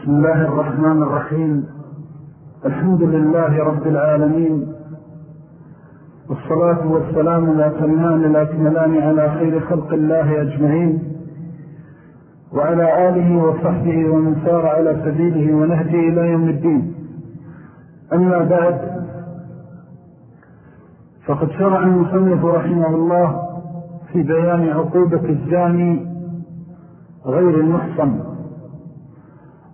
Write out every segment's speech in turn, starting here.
بسم الله الرحمن الرحيم. الحمد لله رب العالمين. والصلاة والسلام الأتمان الأكملان على خير خلق الله أجمعين. وعلى آله وصحبه ومن سار على سبيله ونهجه إلى يوم الدين. أما بعد فقد شرع المصنف رحمه الله في بيان عقوبة الزاني غير المحصن.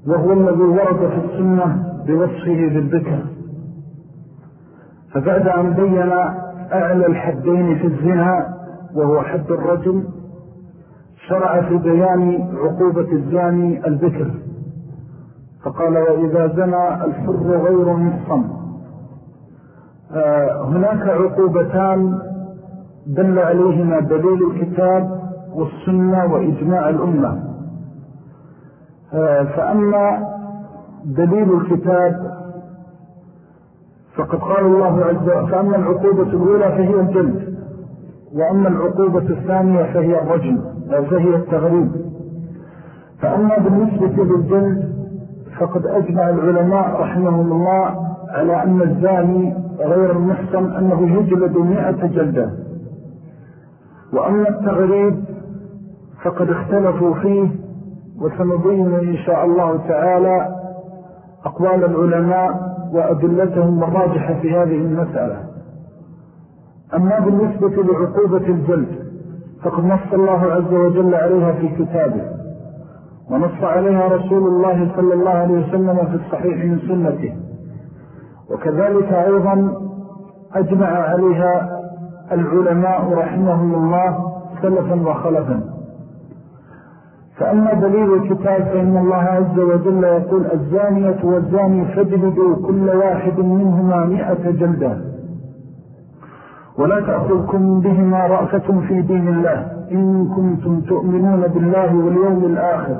وهو الذي ورد في السنة بوصفه بالذكر. فبعد أن بين أعلى الحدين في الزنا وهو حد الرجل شرع في بيان عقوبة الزاني الذكر فقال وإذا زنى الحر غير محصن. آه، هناك عقوبتان دل عليهما دليل الكتاب والسنة وإجماع الأمة. فأما دليل الكتاب فقد قال الله عز وجل فأما العقوبة الأولى فهي الجلد وأما العقوبة الثانية فهي الرجل فهي التغريب. فأما بالنسبة للجلد فقد أجمع العلماء رحمهم الله على أن الزاني غير المحصن أنه يجلد مئة جلدة. وأما التغريب فقد اختلفوا فيه وسنبين إن شاء الله تعالى أقوال العلماء وأدلتهم الراجحة في هذه المسألة. أما بالنسبة لعقوبة الجلد فقد نص الله عز وجل عليها في كتابه ونص عليها رسول الله صلى الله عليه وسلم في الصحيح من سنته وكذلك أيضا أجمع عليها العلماء رحمهم الله سلفا وخلفا. فأما دليل الكتاب فإن الله عز وجل يقول الزانية والزاني فاجلدوا كل واحد منهما مئة جلدة ولا تأخذكم بهما رأفة في دين الله إن كنتم تؤمنون بالله واليوم الآخر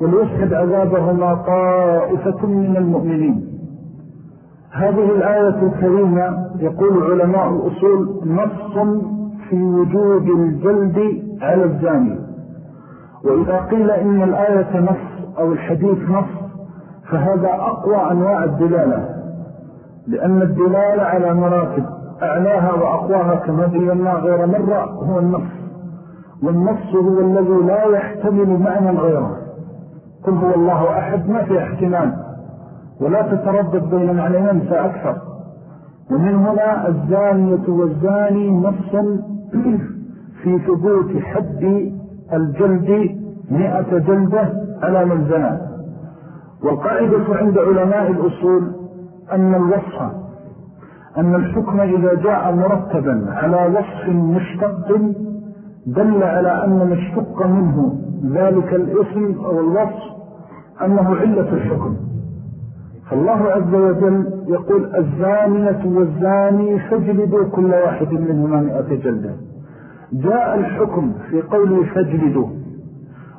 وليسحب عذابهما طائفة من المؤمنين. هذه الآية الكريمة يقول علماء الأصول نص في وجود الجلد على الزاني. وإذا قيل إن الآية نص أو الحديث نص فهذا أقوى أنواع الدلالة لأن الدلالة على مراتب أعلاها وأقواها كما بينا غير مرة هو النص والنص هو الذي لا يحتمل معنى غيره قل هو الله أحد ما في احتمال ولا تتردد بين معنيين فأكثر. ومن هنا الزانية والزاني نص في ثبوت حد الجلد مئة جلدة على من زنى والقاعدة عند علماء الأصول أن الوصف أن الحكم إذا جاء مرتبا على وصف مشتق دل على أن مشتق منه ذلك الاسم أو الوصف أنه علة الحكم. فالله عز وجل يقول الزانية والزاني فاجلدوا كل واحد منهما مئة جلدة. جاء الحكم في قوله فاجلدوا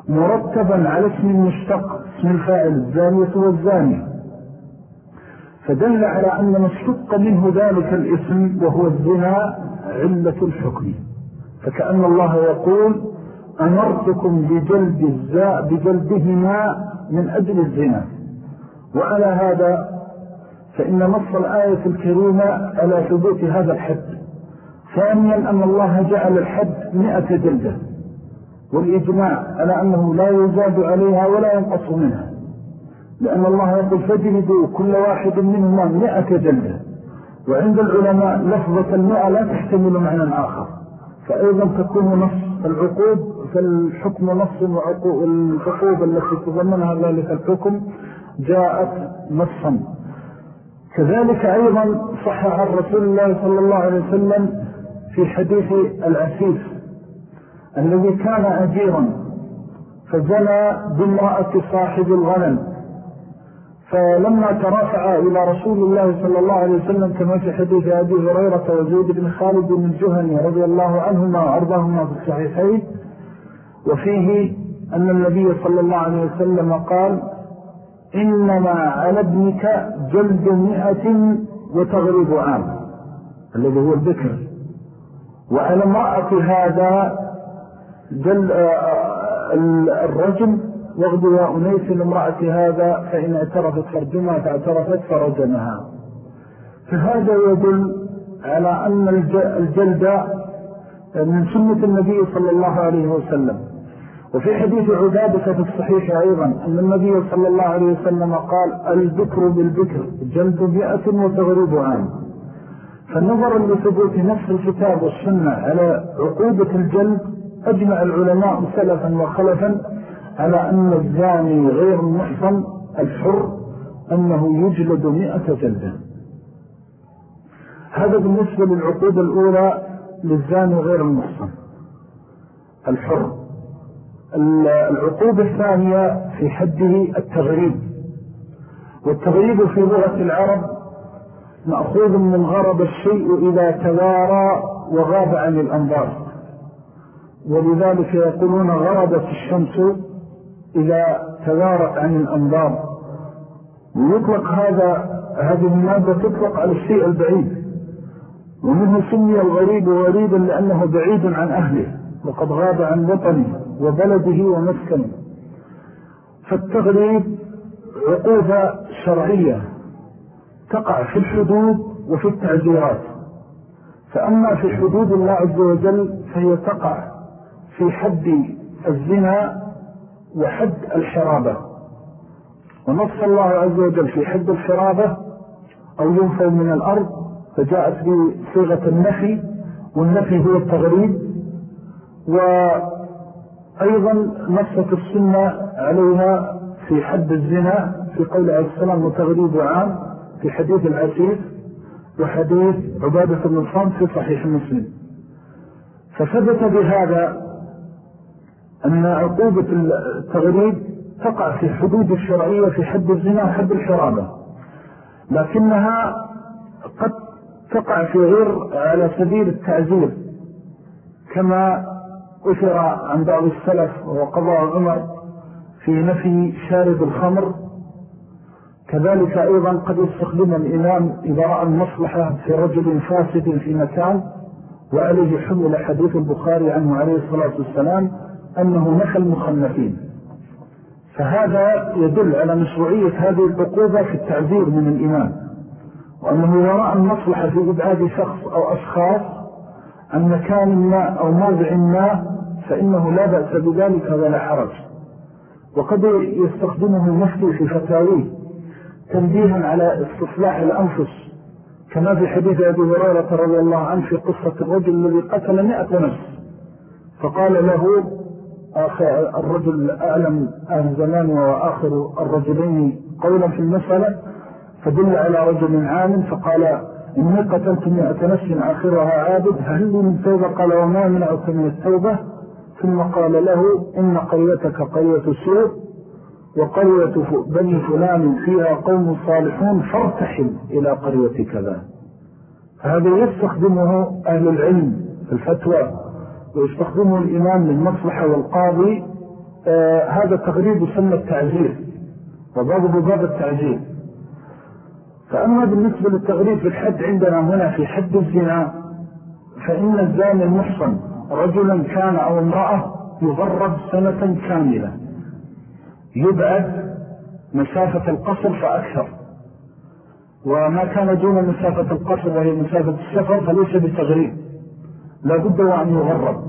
مرتبا على اسم مشتق اسم الفاعل الزانية والزاني. فدل على أن مشتق منه ذلك الاسم وهو الزنا علة الحكم. فكأن الله يقول أمرتكم بجلد الزاء بجلدهما من أجل الزنا. وعلى هذا فإن نص الآية الكريمة على ثبوت هذا الحد. ثانيا أن الله جعل الحد مئة جلدة والإجماع على أنه لا يزاد عليها ولا ينقص منها لأن الله يقول فجلدوا كل واحد منهما مئة جلدة وعند العلماء لفظة المئة لا تحتمل معنى آخر فأيضا تكون نص العقوب فالحكم نص والعقوب التي تضمنها ذلك الحكم جاءت نصا. كذلك أيضا صح عن رسول الله صلى الله عليه وسلم في حديث العسيف الذي كان أجيرا فزنى بامرأة صاحب الغنم فلما ترافع إلى رسول الله صلى الله عليه وسلم كما في حديث أبي هريرة وزيد بن خالد بن الجهني رضي الله عنهما وأرضاهما في الصحيحين وفيه أن النبي صلى الله عليه وسلم قال إنما على ابنك جلد مئة وتغرب عام الذي هو الذكر. وعلى امرأة هذا جل آه، الرجل واغدوا يا أنيس لامرأة هذا فإن اعترفت فرجمها فاعترفت فرجمها. فهذا يدل على أن الجلد من سنة النبي صلى الله عليه وسلم. وفي حديث عبادة في الصحيح أيضا أن النبي صلى الله عليه وسلم قال الذكر بالذكر جلد مئة وتغريب عام فالنظر لثبوت نفس الكتاب والسنة على عقوبة الجلد أجمع العلماء سلفا وخلفا على أن الزاني غير المحصن الحر أنه يجلد مئة جلدة هذا بالنسبة للعقوبة الأولى للزاني غير المحصن الحر. العقوبة الثانية في حده التغريب. والتغريب في لغة العرب مأخوذ من غرب الشيء إذا توارى وغاب عن الأنظار. ولذلك يقولون غربت الشمس إذا توارت عن الأنظار. ويطلق هذا هذه المادة تطلق على الشيء البعيد. ومنه سمي الغريب غريبا لأنه بعيد عن أهله وقد غاب عن وطنه وبلده ومسكنه. فالتغريب عقوبة شرعية. تقع في الحدود وفي التعزيرات. فأما في حدود الله عز وجل فهي تقع في حد الزنا وحد الحرابة. ونص الله عز وجل في حد الحرابة أو ينفوا من الأرض فجاءت بصيغة النفي والنفي هو التغريب. وأيضا نصت السنة عليها في حد الزنا في قول عليه السلام وتغريب عام. في حديث العسير وحديث عبادة بن في صحيح مسلم. فثبت بهذا أن عقوبة التغريب تقع في حدود الشرعية في حد الزنا وحد الحرابة لكنها قد تقع في غير على سبيل التعزير كما أثر عن بعض السلف وقضاء عمر في نفي شارب الخمر كذلك أيضا قد يستخدم الإمام إذا رأى المصلحة في رجل فاسد في مكان وعليه حمل حديث البخاري عنه عليه الصلاة والسلام أنه نفى المخنفين. فهذا يدل على مشروعية هذه العقوبة في التعذير من الإمام. وأنه يرى المصلحة في إبعاد شخص أو أشخاص عن مكان ما أو موضع ما فإنه لا بأس بذلك ولا حرج. وقد يستخدمه المفتي في فتاويه تنبيها على استصلاح الأنفس. كما في حديث أبي هريرة رضي الله عنه في قصة الرجل الذي قتل مئة نفس. فقال له الرجل أعلم أهل زمان وآخر الرجلين قولا في المسألة. فدل على رجل عام فقال إني قتلت مئة نفس آخرها عابد هل من توبة؟ قال وما منعك من التوبة. ثم قال له إن قريتك قرية سوء. وقرية بني فلان فيها قوم صالحون فارتحل إلى قرية كذا. هذا يستخدمه أهل العلم في الفتوى ويستخدمه الإمام للمصلحة والقاضي. آه هذا التغريب يسمى التعزير وضرب باب التعزير. فأما بالنسبة للتغريب في الحد عندنا هنا في حد الزنا فإن الزان المحصن رجلا كان أو امرأة يغرب سنة كاملة. يبعد مسافة القصر فأكثر. وما كان دون مسافة القصر وهي مسافة السفر فليس بتغريب. لا بد وأن يغرب.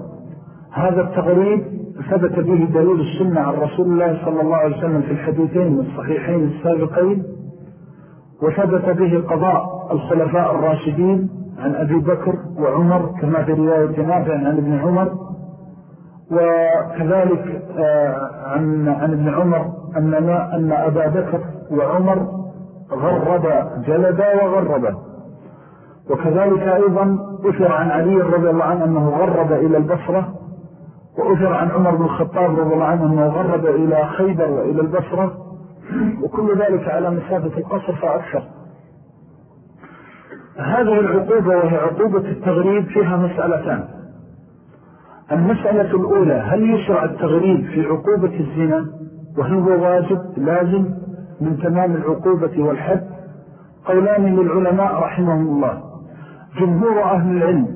هذا التغريب ثبت به دليل السنة عن رسول الله صلى الله عليه وسلم في الحديثين الصحيحين السابقين وثبت به قضاء الخلفاء الراشدين عن أبي بكر وعمر كما في رواية نافع عن ابن عمر وكذلك آه، عن, عن ابن عمر أننا أن أبا بكر وعمر غرب جلدا وغربا. وكذلك أيضا أثر عن علي رضي الله عنه أنه غرب إلى البصرة وأثر عن عمر بن الخطاب رضي الله عنه أنه غرب إلى خيبر وإلى البصرة وكل ذلك على مسافة القصر فأكثر. هذه العقوبة وهي عقوبة التغريب فيها مسألتان. المسألة الأولى هل يشرع التغريب في عقوبة الزنا؟ وهل هو واجب لازم؟ من تمام العقوبة والحد؟ قولان للعلماء رحمهم الله. جمهور أهل العلم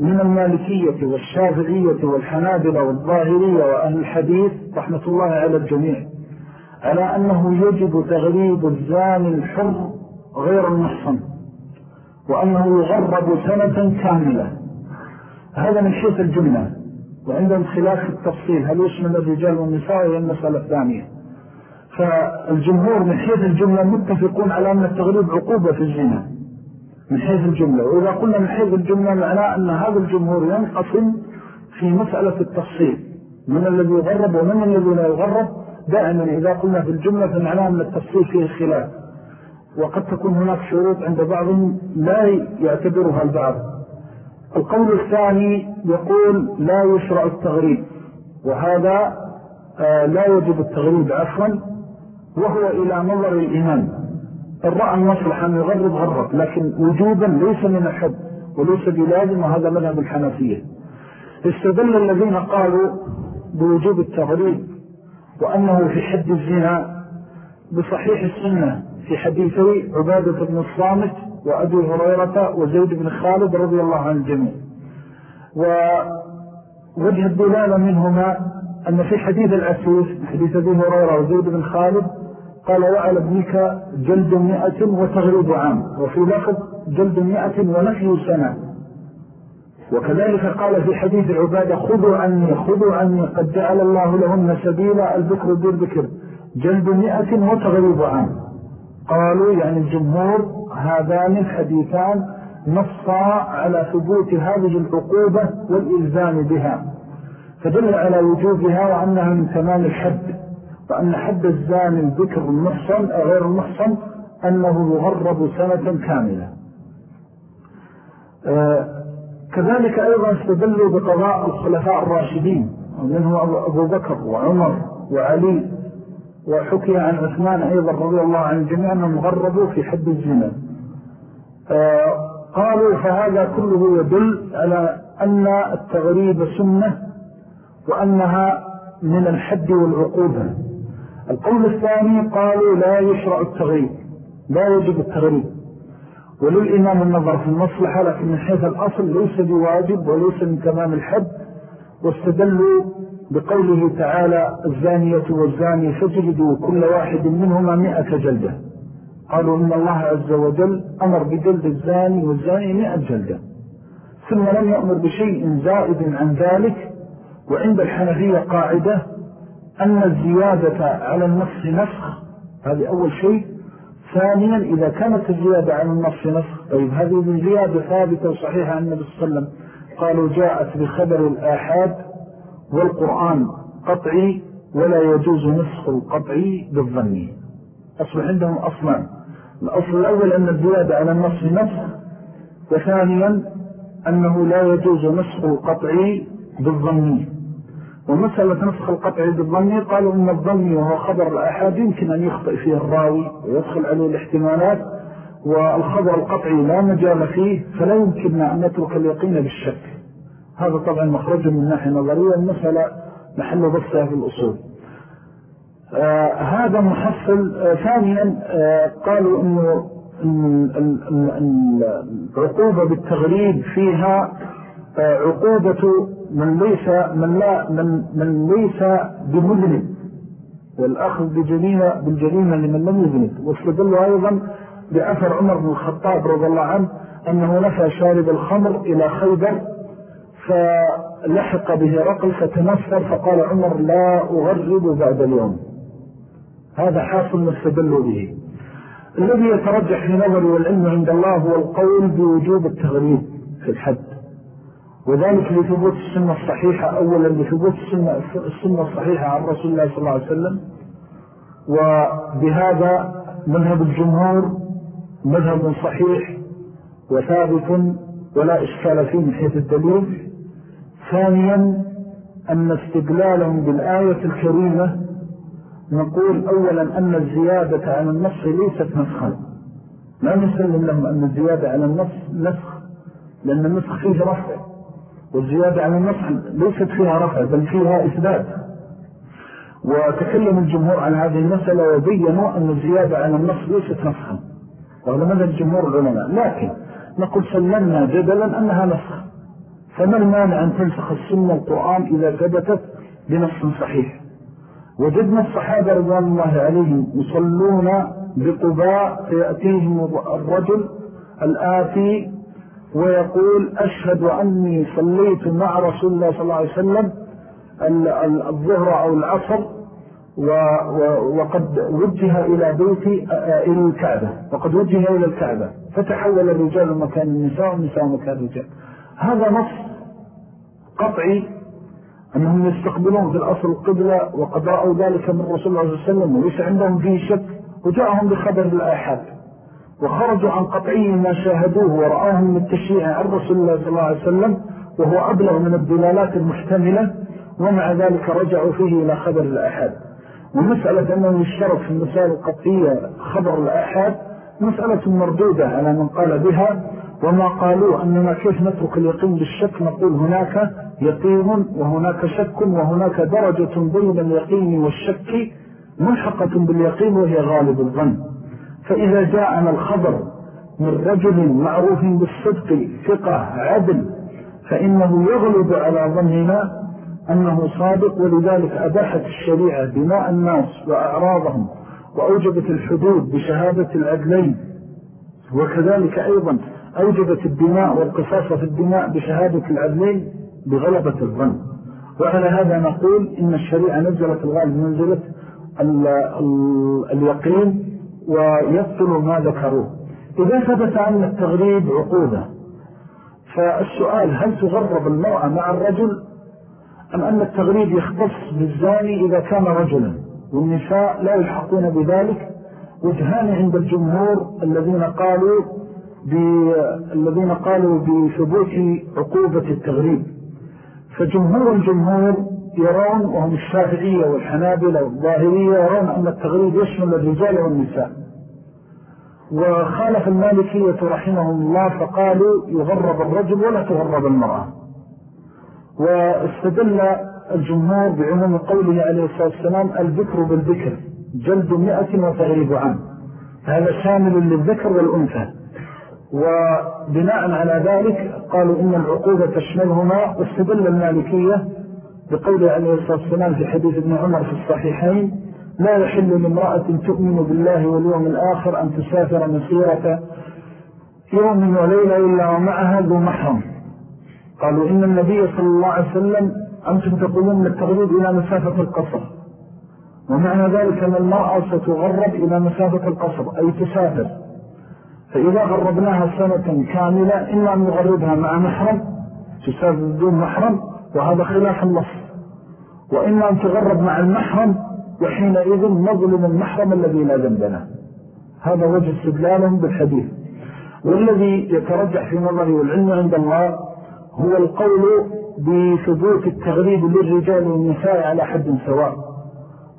من المالكية والشافعية والحنابلة والظاهرية وأهل الحديث رحمة الله على الجميع على أنه يجب تغريب الزاني الحر غير المحصن وأنه يغرب سنة كاملة. هذا من حيث الجملة. وعندهم خلاف في التفصيل. هل يشمل الرجال والنساء هي المسألة الثانية فالجمهور من حيث الجملة متفقون على أن التغريب عقوبة في الزنا. من حيث الجملة. وإذا قلنا من حيث الجملة معناه أن هذا الجمهور ينقسم في مسألة التفصيل. من الذي يغرب ومن الذي لا يغرب؟ دائما إذا قلنا في الجملة فمعناه أن التفصيل فيه خلاف. وقد تكون هناك شروط عند بعضهم لا يعتبرها البعض. القول الثاني يقول لا يشرع التغريب وهذا آه، لا يجب التغريب عفوا وهو إلى نظر الإمام الرأى المصلحة أن يغرب غرب لكن وجوبا ليس من الحد وليس بلازم وهذا مذهب الحنفية. استدل الذين قالوا بوجوب التغريب وأنه في حد الزنا بصحيح السنة في حديثي عبادة بن الصامت وأبي هريرة وزيد بن خالد رضي الله عن الجميع. ووجه الدلالة منهما أن في حديث الأسوس حديث أبي هريرة وزيد بن خالد قال وعلى ابنك جلد مئة وتغريب عام وفي لفظ جلد مئة ونفي سنة. وكذلك قال في حديث عبادة خذوا عني خذوا عني قد جعل الله لهن سبيلا الذكر بالذكر جلد مئة وتغريب عام. قالوا يعني الجمهور هذان الحديثان نصا على ثبوت هذه العقوبة والإلزام بها. فدل على وجوبها وأنها من تمام الحد وأن حد الزاني الذكر المحصن غير المحصن أنه يغرب سنة كاملة. آه، كذلك أيضا استدلوا بقضاء الخلفاء الراشدين ومنه أبو بكر وعمر وعلي وحكي عن عثمان أيضا رضي الله عن الجميع أنهم غربوا في حد الزنا. آه، قالوا فهذا كله يدل على أن التغريب سنة وأنها من الحد والعقوبة. القول الثاني قالوا لا يشرع التغريب لا يجب التغريب. وللإمام النظر في المصلحة لكن من حيث الأصل ليس بواجب وليس من تمام الحد واستدلوا بقوله تعالى الزانية والزاني فجلدوا كل واحد منهما مئة جلدة. قالوا إن الله عز وجل أمر بجلد الزاني والزاني مئة جلدة. ثم لم يأمر بشيء زائد عن ذلك وعند الحنفية قاعدة أن الزيادة على النص نسخ هذه أول شيء. ثانيا إذا كانت الزيادة على النص نسخ طيب هذه الزيادة ثابتة وصحيحة عن النبي صلى الله عليه وسلم قالوا جاءت بخبر الآحاد والقرآن قطعي ولا يجوز نسخ القطعي بالظني أصبح عندهم أصلا الأصل الأول أن الزيادة على النص نسخ وثانيا أنه لا يجوز نسخ القطعي بالظني ومسألة نسخ القطعي بالظني قالوا إن الظني وهو خبر الأحاد يمكن أن يخطئ فيه الراوي ويدخل عليه الاحتمالات والخبر القطعي لا مجال فيه فلا يمكننا أن نترك اليقين بالشك. هذا طبعا مخرج من ناحية نظرية المسألة محل بصها في الأصول. آه هذا محصل آه ثانيا آه قالوا أنه العقوبة بالتغريب فيها عقوبة من ليس من لا من من ليس بمذنب والأخذ بجريمة بالجريمة لمن لم يذنب. واستدلوا أيضا بأثر عمر بن الخطاب رضي الله عنه أنه نفى شارب الخمر إلى خيبر فلحق به رقل فتنفر فقال عمر لا أغرب بعد اليوم. هذا حاصل ما به. الذي يترجح في نظري والعلم عند الله هو القول بوجوب التغريب في الحد. وذلك لثبوت السنة الصحيحة أولا لثبوت السنة, السنة الصحيحة عن رسول الله صلى الله عليه وسلم. وبهذا مذهب الجمهور مذهب صحيح وثابت ولا إشكال فيه من حيث الدليل. ثانيا أن استدلالهم بالآية الكريمة نقول أولا أن الزيادة على النص ليست نسخا. لا نسلم لهم أن الزيادة على النص نسخ لأن النسخ فيه رفع والزيادة على النصح ليست فيها رفع بل فيها إثبات. وتكلم الجمهور عن هذه المسألة وبينوا أن الزيادة على النص ليست نسخا. وهذا ماذا الجمهور العلماء. لكن نقول سلمنا جدلا أنها نسخ. فما المانع أن تنسخ السنة القرآن إذا ثبتت بنص صحيح. وجدنا الصحابة رضوان الله عليهم يصلون بقباء فيأتيهم الرجل الآتي ويقول أشهد أني صليت مع رسول الله صلى الله عليه وسلم الظهر أو العصر وقد وجه إلى بيتي إلى الكعبة. وقد وجه إلى الكعبة. فتحول الرجال مكان النساء والنساء مكان الرجال. هذا نص قطعي أنهم يستقبلون في الأصل القبلة وقد رأوا ذلك من رسول الله صلى الله عليه وسلم وليس عندهم فيه شك وجاءهم بخبر الآحاد وخرجوا عن قطعي ما شاهدوه ورآهم من التشريع عن رسول الله صلى الله عليه وسلم وهو أبلغ من الدلالات المحتملة ومع ذلك رجعوا فيه إلى خبر الآحاد ومسألة أنه يشترك في المسائل القطعية خبر الآحاد مسألة مردودة على من قال بها وما قالوا أننا كيف نترك اليقين بالشك؟ نقول هناك يقين وهناك شك وهناك درجة بين اليقين والشك ملحقة باليقين وهي غالب الظن. فإذا جاءنا الخبر من رجل معروف بالصدق ثقة عدل فإنه يغلب على ظننا أنه صادق ولذلك أباحت الشريعة بماء الناس وأعراضهم وأوجبت الحدود بشهادة العدلين. وكذلك أيضا أوجبت الدماء والقصاص في الدماء بشهادة العدلين بغلبة الظن. وعلى هذا نقول إن الشريعة نزلت الغالب منزلة اليقين ويبطل ما ذكروه. إذا ثبت أن التغريب عقودة فالسؤال هل تغرب المرأة مع الرجل أم أن التغريب يختص بالزاني إذا كان رجلا؟ والنساء لا يلحقون بذلك. وجهان عند الجمهور الذين قالوا الذين قالوا بثبوت عقوبة التغريب. فجمهور الجمهور يرون وهم الشافعية والحنابلة والظاهرية يرون أن التغريب يشمل الرجال والنساء. وخالف المالكية رحمهم الله فقالوا يغرب الرجل ولا تغرب المرأة. واستدل الجمهور بعموم قوله عليه الصلاة والسلام الذكر بالذكر جلد مئة وتغريب عام. هذا شامل للذكر والأنثى. وبناء على ذلك قالوا إن العقوبة تشملهما واستدل المالكية بقوله عليه الصلاة والسلام في حديث ابن عمر في الصحيحين لا يحل لامرأة تؤمن بالله واليوم الآخر أن تسافر مسيرة يوم وليلة إلا ومعها ذو محرم. قالوا إن النبي صلى الله عليه وسلم أنتم تقولون من التغريب إلى مسافة القصر. ومعنى ذلك أن المرأة ستغرب إلى مسافة القصر أي تسافر. فإذا غربناها سنة كاملة إلا أن نغربها مع محرم تسافر بدون محرم وهذا خلاف النص. وإما أن تغرب مع المحرم وحينئذ نظلم المحرم الذي لا ذنبنا هذا وجه استدلالهم بالحديث. والذي يترجح في نظري والعلم عند الله هو القول بثبوت التغريب للرجال والنساء على حد سواء.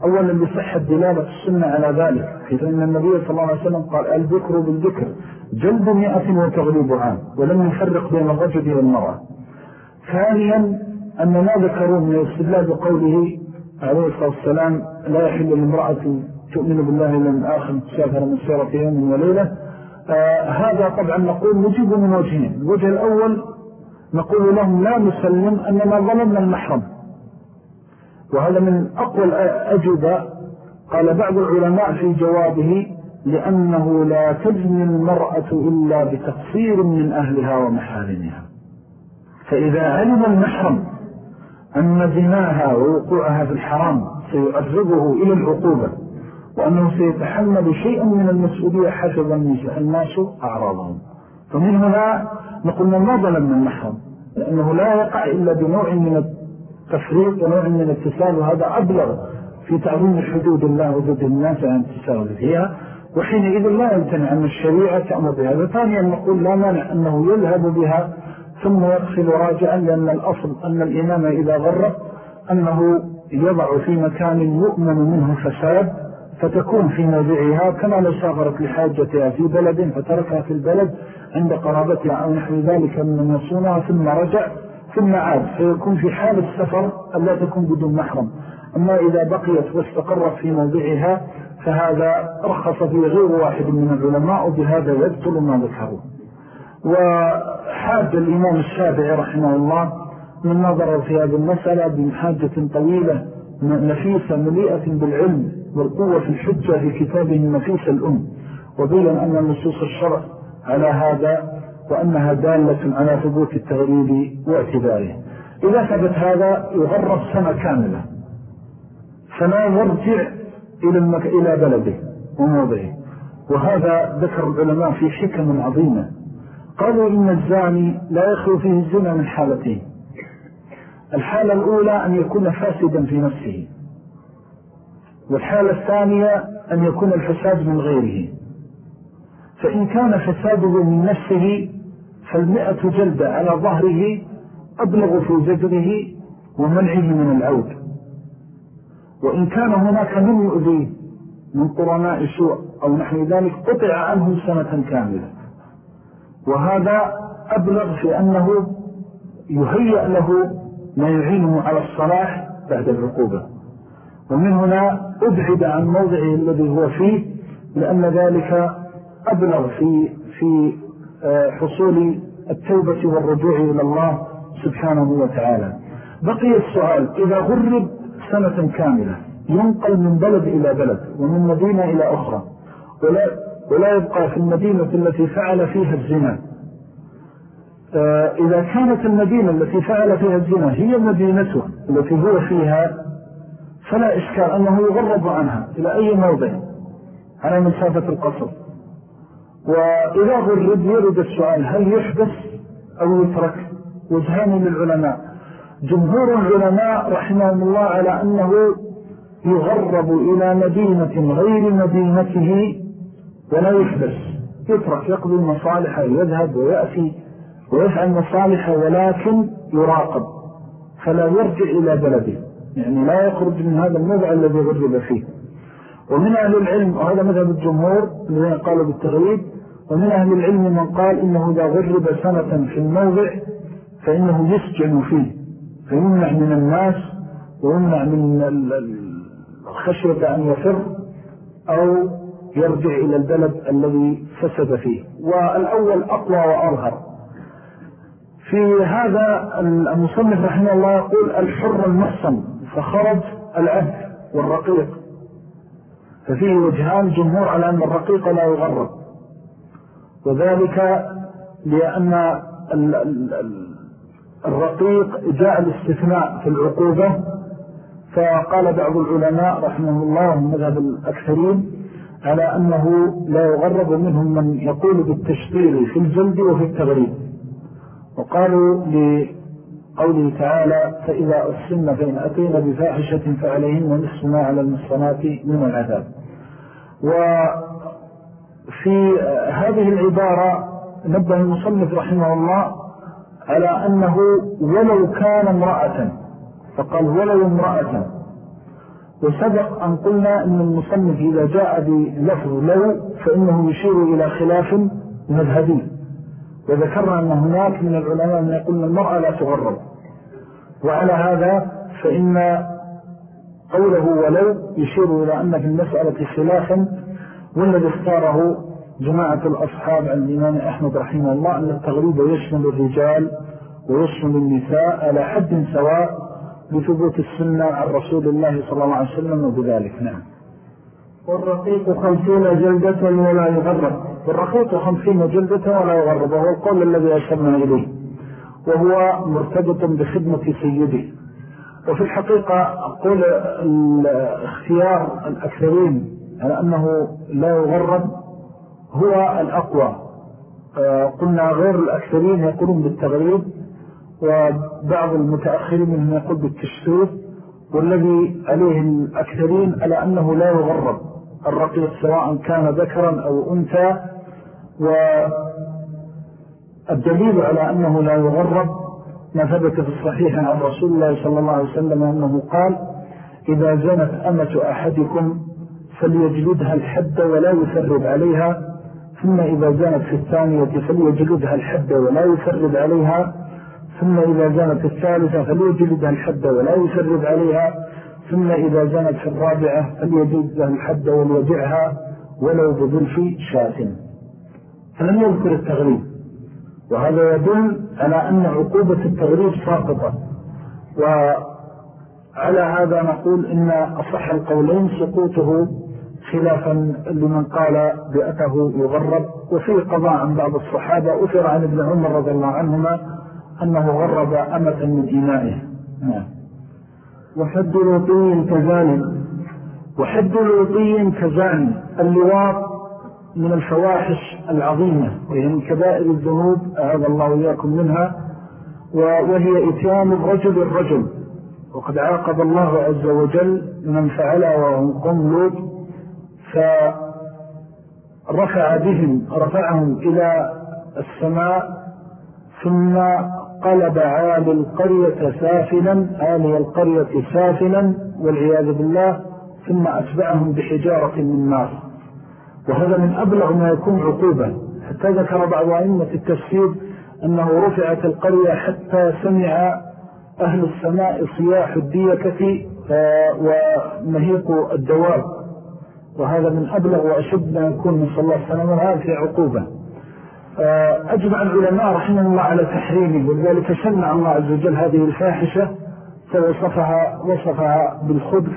أولا لصحة دلالة السنة على ذلك حيث أن النبي صلى الله عليه وسلم قال الذكر بالذكر جلد مئة وتغريب عام ولم يفرق بين الرجل والمرأة. ثانيا أن ما ذكروا من الاستدلال بقوله عليه الصلاة والسلام لا يحل لامرأة تؤمن بالله إلا آخر تسافر من سيرة يوم وليلة. آه هذا طبعا نقول نجيب من وجهين. الوجه الأول نقول لهم لا نسلم أننا ظلمنا المحرم. وهذا من أقوى الأجوبة. قال بعض العلماء في جوابه لأنه لا تجني المرأة إلا بتقصير من أهلها ومحارمها. فإذا علم المحرم أن زناها ووقوعها في الحرام سيؤرغه إلى العقوبة وأنه سيتحمل شيئا من المسؤولية حفظ الناس أعراضهم فمن هنا نقول ما ظلمنا المحرم لأنه لا يقع إلا بنوع من التفريق ونوع من الاتصال وهذا أبلغ في تعظيم حدود الله وجود الناس عن التساؤل فيها وحينئذ لا يمتنع أن الشريعة تأمر بها ثانيا نقول لا مانع أنه يذهب بها ثم يغسل راجعا لأن الأصل أن الإمام إذا غرب أنه يضع في مكان يؤمن منه فساد فتكون في موضعها كما لو سافرت لحاجتها في بلد فتركها في البلد عند قرابتها أو نحو ذلك من يصونها ثم رجع ثم عاد فيكون في حال السفر ألا تكون بدون محرم. أما إذا بقيت واستقرت في موضعها فهذا رخص في غير واحد من العلماء وبهذا يبطل ما ذكره وحاج الإمام الشافعي رحمه الله من نظر في هذه المسألة بحاجة طويلة نفيسة مليئة بالعلم والقوة في الحجة في كتابه النفيس الأم. وبين أن نصوص الشرع على هذا وأنها دالة على ثبوت التغريب واعتباره. إذا ثبت هذا يغرب سنة كاملة. فلا يرجع إلى, إلى بلده وموضعه. وهذا ذكر العلماء في حكم عظيمة. قالوا إن الزاني لا يخلو فيه الزنا من حالتين الحالة الأولى أن يكون فاسدا في نفسه. والحالة الثانية أن يكون الفساد من غيره. فإن كان فساده من نفسه فالمئة جلدة على ظهره أبلغ في زجره ومنعه من العود. وإن كان هناك من يؤذيه من قرناء سوء أو نحن ذلك قطع عنه سنة كاملة. وهذا أبلغ في أنه يهيأ له ما يعينه على الصلاح بعد العقوبة. ومن هنا أبعد عن موضعه الذي هو فيه لأن ذلك أبلغ في, في آه، حصول التوبة والرجوع إلى الله سبحانه وتعالى. بقي السؤال إذا غرب سنة كاملة ينقل من بلد إلى بلد ومن مدينة إلى أخرى ولا, ولا يبقى في المدينة التي فعل فيها الزنا. آه، إذا كانت المدينة التي فعل فيها الزنا هي مدينته التي هو فيها فلا إشكال أنه يغرب عنها إلى أي موضع؟ على مسافة القصر. وإذا غرب يرد السؤال هل يحدث أو يترك وجهان للعلماء جمهور العلماء رحمهم الله على أنه يغرب إلى مدينة غير مدينته ولا يحدث. يترك يقضي المصالح يذهب ويأتي ويفعل مصالحه ولكن يراقب. فلا يرجع إلى بلده. يعني لا يخرج من هذا الموضع الذي غرب فيه. ومن أهل العلم وهذا مذهب الجمهور الذين قالوا بالتغريب ومن أهل العلم من قال إنه إذا غرب سنة في الموضع فإنه يسجن فيه فيمنع من الناس ويمنع من الخشية أن يفر أو يرجع إلى البلد الذي فسد فيه. والأول أقوى وأظهر. في هذا المصنف رحمه الله يقول الحر المحصن فخرج العبد والرقيق. ففيه وجهان جمهور على أن الرقيق لا يغرب. وذلك لأن الرقيق جاء الاستثناء في العقوبة فقال بعض العلماء رحمه الله مذهب الأكثرين على أنه لا يغرب منهم من يقول بالتشطير في الجلد وفي التغريب. وقالوا لقوله تعالى فإذا أصلنا فإن أتينا بفاحشة فعليهن نصف ما على المصنات من العذاب. وفي هذه العبارة نبه المصنف رحمه الله على أنه ولو كان امرأة فقال ولو امرأة. وسبق أن قلنا أن المصنف إذا جاء بلفظ لو فإنه يشير إلى خلاف مذهبي. وذكرنا أن هناك من العلماء من يقول المرأة لا تغرب. وعلى هذا فإن قوله ولو يشير إلى أن في المسألة خلافا والذي اختاره جماعة الأصحاب عن الإمام أحمد رحمه الله أن التغريب يشمل الرجال ويشمل النساء على حد سواء بثبوت السنة عن رسول الله صلى الله عليه وسلم وبذلك. نعم. والرقيق خمسين جلدة ولا يغرب. والرقيق خمسين جلدة ولا يغرب وهو القول الذي أشرنا إليه. وهو مرتبط بخدمة سيده. وفي الحقيقة أقول الاختيار الأكثرين على أنه لا يغرب هو الأقوى. آه، قلنا غير الأكثرين يقولون بالتغريب وبعض المتأخرين منهم يقول بالتشتوف والذي عليه الأكثرين على أنه لا يغرب. الرقيق سواء كان ذكرا أو أنثى والدليل على أنه لا يغرب ما ثبت في الصحيح عن رسول الله صلى الله عليه وسلم أنه قال إذا زنت أمة أحدكم فليجلدها الحد ولا يفرد عليها. ثم إذا زنت في الثانية فليجلدها الحد ولا يفرد عليها. ثم إذا زنت الثالثة فليجلدها الحد ولا يفرد عليها. ثم إذا زنت في الرابعة فليجلدها الحد وليجعها ولو بظلف شاة. فلم يذكر التغريب وهذا يدل على أن عقوبة التغريب ساقطة. على هذا نقول إن أصح القولين سقوطه خلافا لمن قال بأته يغرب. وفي قضاء عن بعض الصحابة أثر عن ابن عمر رضي الله عنهما أنه غرب أمة من إنائه نعم. وحد لوطي كزاني وحد لوطي كزاني اللواط من الفواحش العظيمة وهي من كبائر الذنوب أعاذ الله إياكم منها. وهي إتيام الرجل الرجل. وقد عاقب الله عز وجل من فعلها وهم قوم لوط. فرفع بهم رفعهم إلى السماء ثم قلب عالي القرية سافلا عالي القرية سافلا والعياذ بالله ثم أتبعهم بحجارة من نار. وهذا من أبلغ ما يكون عقوبة. حتى ذكر بعض أئمة التفسير أنه رفعت القرية حتى سمع أهل السماء صياح الديكة ومهيق الدواب. وهذا من أبلغ وأشد ما يكون من صلى الله عليه وسلم في عقوبة. أجمع العلماء رحمه الله على تحريمه ولذلك شنع الله عز وجل هذه الفاحشة فوصفها وصفها بالخبث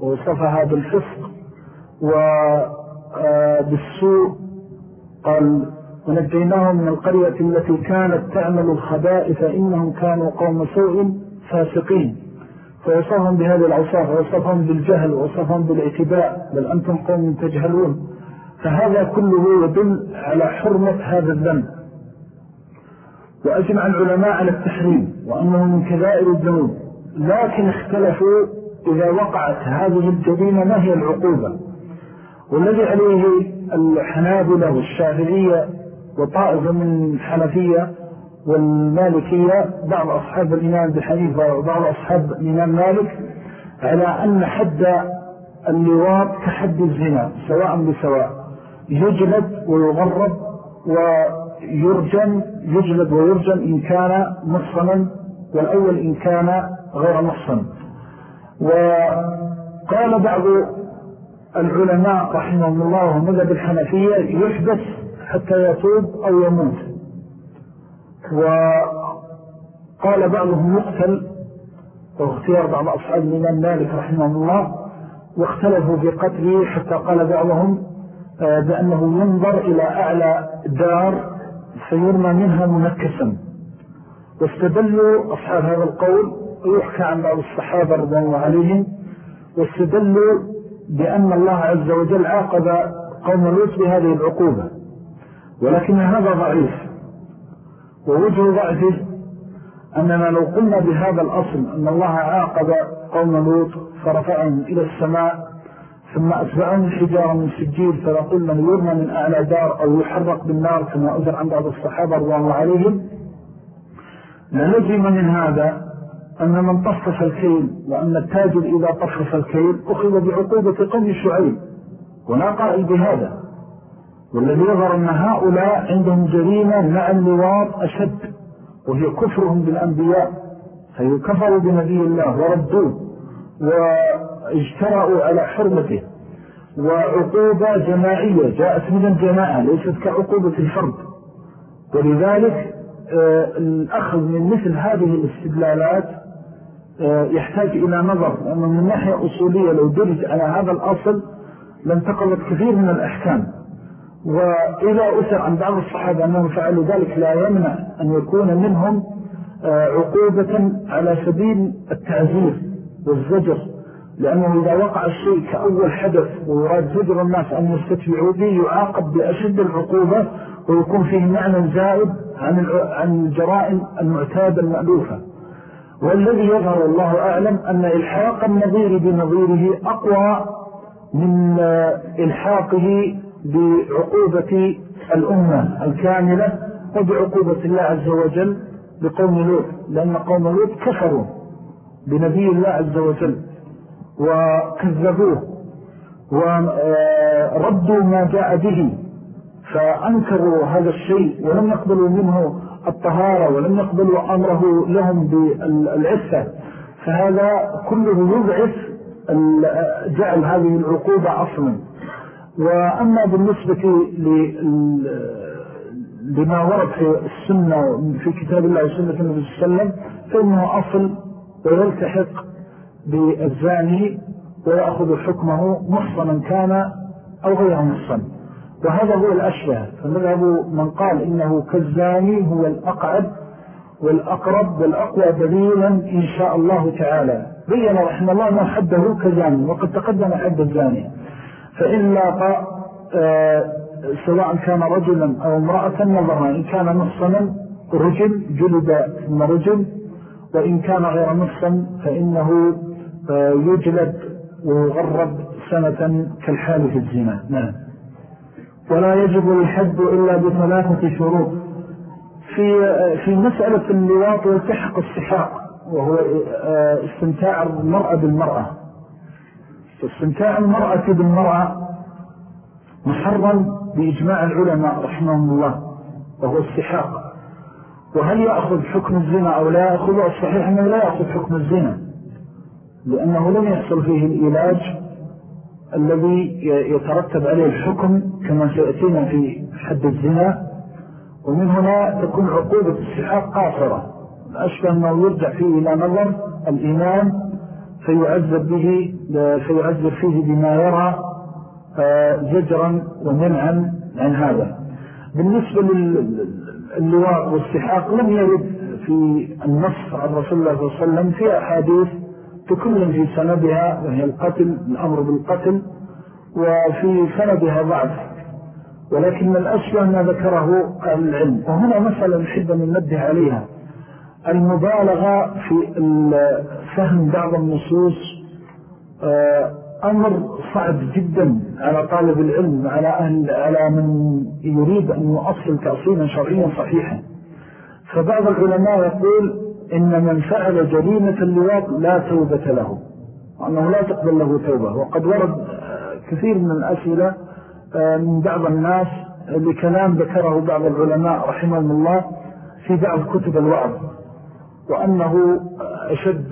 ووصفها بالفسق وبالسوء قال ونجيناهم من القرية التي كانت تعمل الخبائث إنهم كانوا قوم سوء فاسقين. فوصفهم بهذه الأوصاف ووصفهم بالجهل ووصفهم بالاعتباء بل أنتم قوم تجهلون. فهذا كله يدل على حرمة هذا الذنب. وأجمع العلماء على التحريم وأنه من كبائر الذنوب. لكن اختلفوا إذا وقعت هذه الجريمة ما هي العقوبة؟ والذي عليه الحنابلة والشافعية وطائفة من الحنفية والمالكية بعض أصحاب الإمام بحنيفة وبعض أصحاب الإمام مالك على أن حد اللواط كحد الزنا سواء بسواء. يجلد ويغرب ويرجم يجلد ويرجم إن كان مصنا والأول إن كان غير مصن وقال بعض العلماء رحمهم الله ومذب الحنفية يحدث حتى يتوب أو يموت. وقال بعضهم يقتل واختيار بعض أصحاب الإمام مالك رحمه الله واختلفوا في قتله حتى قال بعضهم آه، بأنه ينظر إلى أعلى دار فيرمى منها منكسا. واستدلوا أصحاب هذا القول ويحكى عن بعض الصحابة رضي الله عليهم واستدلوا بأن الله عز وجل عاقب قوم لوط بهذه العقوبة. ولكن هذا ضعيف. ووجه ضعفه أننا لو قلنا بهذا الأصل أن الله عاقب قوم لوط فرفعهم إلى السماء ثم أتبعهم الحجارة من سجيل له يرمى من أعلى دار أو يحرق بالنار كما أذر عن بعض الصحابة رضي الله عليهم لنجم من هذا أن من طفف الكيل وأن التاجر إذا طفف الكيل أخذ بعقوبة قوم شعيب ولا قائل بهذا. والذي يظهر أن هؤلاء عندهم جريمة مع اللواط أشد وهي كفرهم بالأنبياء. فيكفروا بنبي الله وردوه واجترأوا على حرمته وعقوبة جماعية جاءت من الجماعة ليست كعقوبة الفرد. ولذلك آه، الأخذ من مثل هذه الاستدلالات آه، يحتاج إلى نظر. لأنه من ناحية أصولية لو درج على هذا الأصل لانتقلت كثير من الأحكام. وإذا أسر عن بعض الصحابة أنهم فعلوا ذلك لا يمنع أن يكون منهم آه، عقوبة على سبيل التعزير والزجر. لأنه إذا وقع الشيء كأول حدث ويراد زجر الناس أن يستتبعوا به يعاقب بأشد العقوبة ويكون فيه معنى زائد عن الجرائم المعتادة المألوفة. والذي يظهر الله أعلم أن إلحاق النظير بنظيره أقوى من آه، إلحاقه بعقوبة الأمة الكاملة وبعقوبة الله عز وجل بقوم لوط لأن قوم لوط كفروا بنبي الله عز وجل وكذبوه وردوا ما جاء به فأنكروا هذا الشيء ولم يقبلوا منه الطهارة ولم يقبلوا أمره لهم بالعفة. فهذا كله يضعف جعل هذه العقوبة أصلا. وأما بالنسبة لما ورد في السنة في كتاب الله وسنة النبي صلى الله عليه وسلم فإنه أصل ويلتحق بالزاني ويأخذ حكمه محصنا كان أو غير محصن. وهذا هو الأشبه. فمذهب من قال إنه كالزاني هو الأقعد والأقرب والأقوى دليلا إن شاء الله تعالى. بيّن رحمه الله ما حده كزاني وقد تقدم حد الزاني. فإن لاقى آه، سواء كان رجلا أو امرأة نظرها إن كان محصنا رجل جلد ثم رجل وإن كان غير محصن فإنه آه، يجلد ويغرب سنة كالحال في الزنا. نعم. ولا يجب الحد إلا بثلاثة شروط. في آه، في مسألة اللواط والتحق السحاق وهو استمتاع المرأة بالمرأة. استمتاع المرأة بالمرأة محرم بإجماع العلماء رحمهم الله وهو السحاق. وهل يأخذ حكم الزنا أو لا يأخذ؟ الصحيح أنه لا يأخذ حكم الزنا لأنه لم يحصل فيه الإلاج الذي يترتب عليه الحكم كما سيأتينا في حد الزنا. ومن هنا تكون عقوبة السحاق قاصرة أشبه أنه يرجع فيه إلى نظر الإمام فيعذب به فيعذب فيه بما يرى آه، زجرا ومنعا عن هذا. بالنسبة للواء والسحاق لم يرد في النص عن رسول الله صلى الله عليه وسلم في أحاديث تكلم في سندها وهي القتل الأمر بالقتل وفي سندها ضعف. ولكن الأشبه ما ذكره أهل العلم. وهنا مسألة نحب أن ننبه عليها. المبالغة في فهم بعض النصوص آه، أمر صعب جدا على طالب العلم على, أهل على من يريد أن يؤصل تأصيلا شرعيا صحيحا. فبعض العلماء يقول إن من فعل جريمة اللواط لا توبة له وأنه لا تقبل له توبة. وقد ورد آه، كثير من الأسئلة آه، من بعض الناس لكلام ذكره بعض العلماء رحمهم الله في بعض كتب الوعظ. وأنه أشد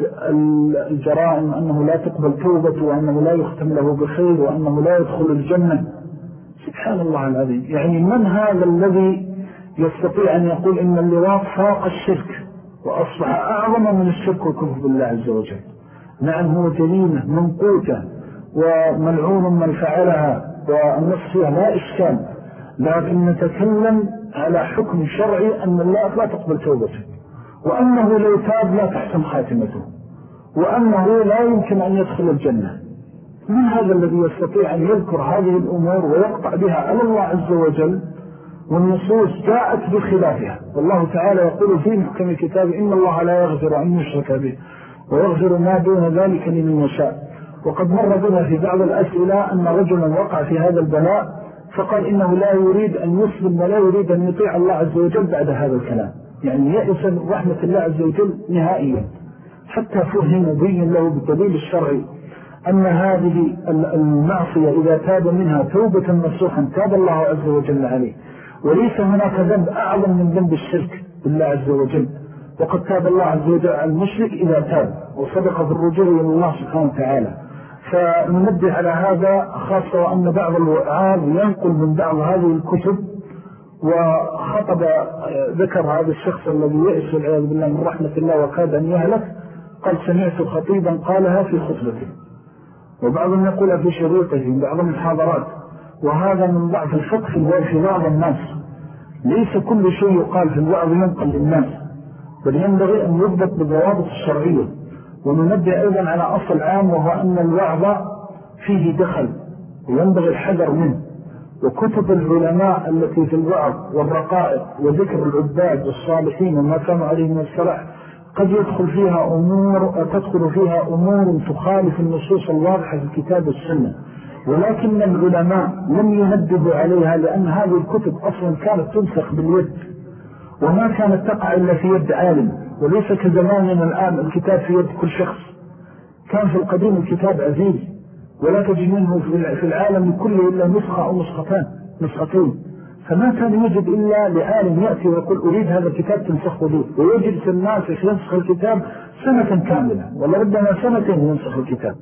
الجرائم أنه لا تقبل توبة وأنه لا يختم له بخير وأنه لا يدخل الجنة. سبحان الله العظيم. يعني من هذا الذي يستطيع أن يقول إن اللواط فاق الشرك وأصبح أعظم من الشرك والكفر بالله عز وجل؟ نعم هو جريمة منقوتة وملعون من فعلها والنص فيها لا إشكال. لكن نتكلم على حكم شرعي أن الله لا تقبل توبته. وأنه لو تاب لا تحسن خاتمته. وأنه لا يمكن أن يدخل الجنة. من هذا الذي يستطيع أن يذكر هذه الأمور ويقطع بها على الله عز وجل؟ والنصوص جاءت بخلافها. والله تعالى يقول في محكم الكتاب إن الله لا يغفر أن يشرك به ويغفر ما دون ذلك لمن يشاء. وقد مر بنا في بعض الأسئلة أن رجلا وقع في هذا البلاء فقال إنه لا يريد أن يسلم ولا يريد أن يطيع الله عز وجل بعد هذا الكلام. يعني يأس من رحمة الله عز وجل نهائيا. حتى فهم وبين له بالدليل الشرعي أن هذه المعصية إذا تاب منها توبة نصوحا تاب الله عز وجل عليه. وليس هناك ذنب أعظم من ذنب الشرك بالله عز وجل. وقد تاب الله عز وجل على المشرك إذا تاب وصدق في الرجوع إلى الله سبحانه وتعالى. فننبه على هذا خاصة وأن بعض الوعاظ ينقل من بعض هذه الكتب وخطب ذكر هذا الشخص الذي يئس والعياذ بالله من رحمة الله وكاد أن يهلك قال سمعت خطيبا قالها في خطبته. وبعضهم يقولها في شريطه بعض المحاضرات وهذا من ضعف الفقه في بعض الناس. ليس كل شيء يقال في الوعظ ينقل للناس بل ينبغي أن يضبط بالضوابط الشرعية. وننبه أيضا على أصل عام وهو أن الوعظ فيه دخل وينبغي الحذر منه. وكتب العلماء التي في الوعظ والرقائق وذكر العباد والصالحين وما كانوا عليه من الصلاح قد يدخل فيها أمور تدخل فيها أمور تخالف النصوص الواضحة في الكتاب والسنة ولكن العلماء لم ينبهوا عليها لأن هذه الكتب أصلا كانت تنسخ باليد. وما كانت تقع إلا في يد عالم. وليس كزماننا الآن الكتاب في يد كل شخص. كان في القديم الكتاب عزيز. ولا تجد منه في العالم كله إلا نسخة أو نسختان نسختين. فما كان يوجد إلا لعالم يأتي ويقول أريد هذا الكتاب تنسخه لي. ويجد في الناس ينسخ الكتاب سنة كاملة ولربما سنتين ينسخ الكتاب.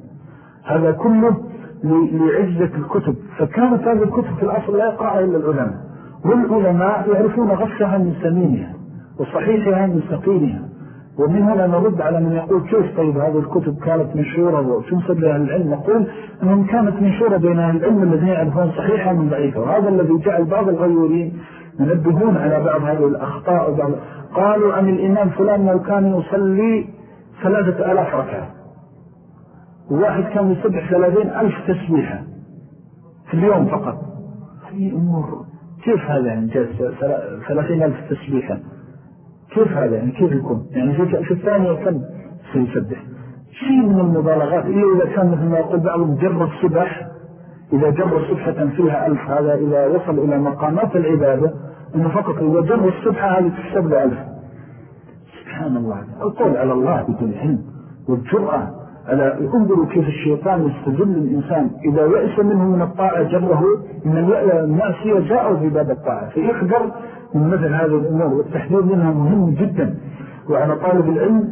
هذا كله لعزة الكتب. فكانت هذه الكتب في الأصل لا يقع إلا العلماء. والعلماء يعرفون غشها من سمينها وصحيحها من سقينها. ومن هنا نرد على من يقول كيف طيب هذه الكتب كانت منشورة وتنسب لها العلم؟ نقول أنهم كانت منشورة بين أهل العلم الذين يعرفون صحيحة من ضعيفة. وهذا الذي جعل بعض الغيورين ينبهون على بعض هذه الأخطاء وبعض قالوا عن الإمام فلان لو كان يصلي ثلاثة ألاف ركعة. وواحد كان يسبح ثلاثين ألف تسبيحة في اليوم فقط. هذه أمور كيف هذا يعني ثلاثين ألف تسبيحة؟ كيف هذا؟ يعني كيف يكون؟ يعني في الثانية كم سيسبح؟ شيء من المبالغات. إلا إذا كان مثل ما يقول بعضهم جرب سبح إذا جرب سبحة فيها ألف هذا إذا وصل إلى مقامات العبادة أنه فقط إذا جرب السبحة هذه له ألف. سبحان الله. القول على الله بدون علم والجرأة على انظروا كيف الشيطان يستجل الإنسان إذا يأس منه من الطاعة جره من المعصية جاءوا في باب الطاعة. فيحذر من مثل هذه الأمور والتحذير منها مهم جدا. وعلى طالب العلم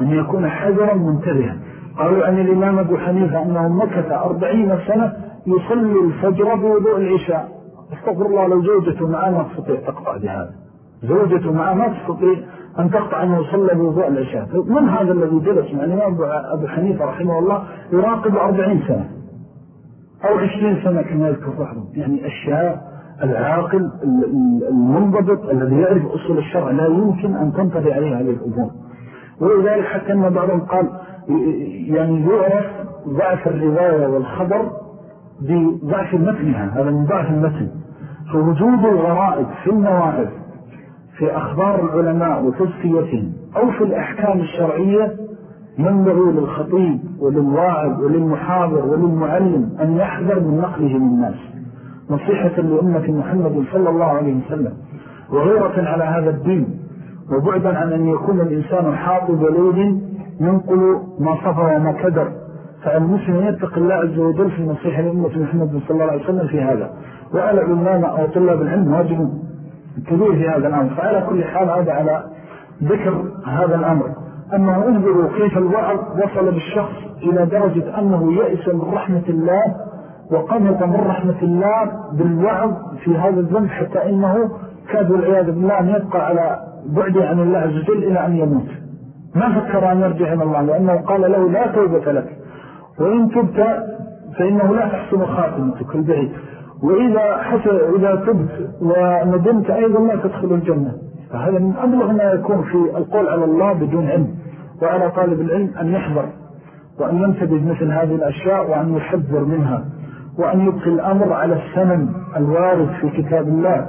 أن يكون حذرا منتبها. قالوا عن الإمام أبو حنيفة أنه مكث أربعين سنة يصلي الفجر بوضوء العشاء. أستغفر الله لو زوجته معاه ما تستطيع تقطع بهذا. زوجته معاه ما تستطيع أن تقطع أنه يصلي بوضوء العشاء. من هذا الذي جلس مع الإمام أبو حنيفة رحمه الله يراقب أربعين سنة أو عشرين سنة كما يذكر بعضهم يعني أشياء العاقل المنضبط الذي يعرف أصول الشرع لا يمكن أن تنتظر عليه هذه الأمور. ولذلك حتى أن بعضهم قال يعني يعرف ضعف الرواية والخبر بضعف متنها هذا من ضعف المتن. فوجود الغرائب في المواعظ في أخبار العلماء وتزكيتهم أو في الأحكام الشرعية ينبغي للخطيب وللواعظ وللمحاضر وللمعلم أن يحذر من نقله للناس نصيحة لأمة محمد صلى الله عليه وسلم وغيرة على هذا الدين وبعدا عن أن يكون الإنسان حاطب وليد ينقل ما صفى وما كدر. فالمسلم يتق الله عز وجل في نصيحة لأمة محمد صلى الله عليه وسلم في هذا. وعلى علماء أو طلاب العلم واجب كبير في هذا الأمر. فعلى كل حال هذا على ذكر هذا الأمر. أنه أنظروا كيف الوعظ وصل بالشخص إلى درجة أنه يأس من رحمة الله وقمت من رحمة الله بالوعظ في هذا الذنب حتى إنه كاد والعياذ بالله أن يبقى على بعد عن الله عز وجل إلى أن يموت. ما فكر أن يرجع إلى الله؟ لأنه قال له لا توبة لك. وإن تبت فإنه لا تحسن خاتمتك البعيد. وإذا حسن إذا تبت وندمت أيضا لا تدخل الجنة. فهذا من أبلغ ما يكون في القول على الله بدون علم وعلى طالب العلم أن يحذر وأن ينتبه مثل هذه الأشياء وأن يحذر منها. وأن يبقي الأمر على السنن الوارد في كتاب الله.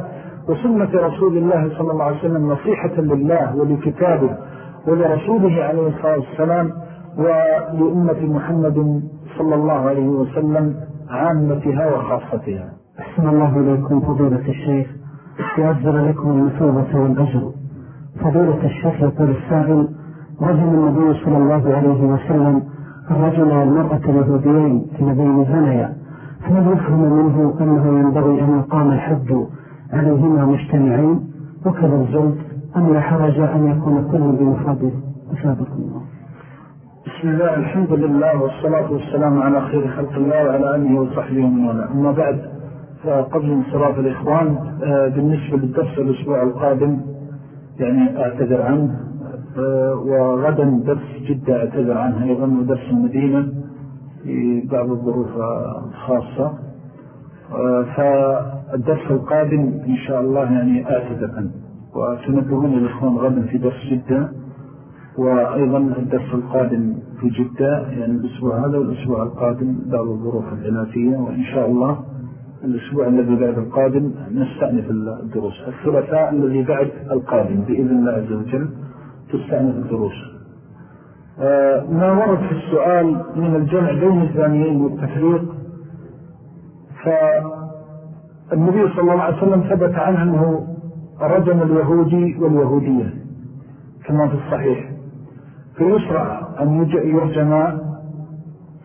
وسنة رسول الله صلى الله عليه وسلم نصيحة لله ولكتابه ولرسوله عليه الصلاة والسلام ولأمة محمد صلى الله عليه وسلم عامتها وخاصتها. أحسن الله إليكم فضيلة الشيخ. يعذر لكم المثوبة والأجر. فضيلة الشيخ يقول السائل رجل النبي صلى الله عليه وسلم الرجل والمرأة اليهوديين الذين زنيا فهل يفهم منه أنه ينبغي أن يقام الحد عليهما مجتمعين وكذا الزوج أم لا حرج أن يكون كل بمفرده أسابق الله. بسم الله الحمد لله والصلاة والسلام على خير خلق الله وعلى آله وصحبه ومن أما بعد فقبل انصراف الإخوان آه، بالنسبة للدرس الأسبوع القادم يعني أعتذر عنه آه، وغدا درس جدة أعتذر عنه أيضا ودرس المدينة. في بعض الظروف الخاصة آه، فالدرس القادم إن شاء الله يعني عنه وتنبهون الإخوان غدا في درس جدة. وأيضا الدرس القادم في جدة يعني الأسبوع هذا والأسبوع القادم بعض الظروف العلاجية وإن شاء الله الأسبوع الذي بعد القادم نستأنف الدروس. الثلاثاء الذي بعد القادم بإذن الله عز وجل تستأنف الدروس. ما ورد في السؤال من الجمع بين الزانيين والتفريق فالنبي صلى الله عليه وسلم ثبت عنه أنه رجم اليهودي واليهودية كما في الصحيح. فيشرع أن يرجم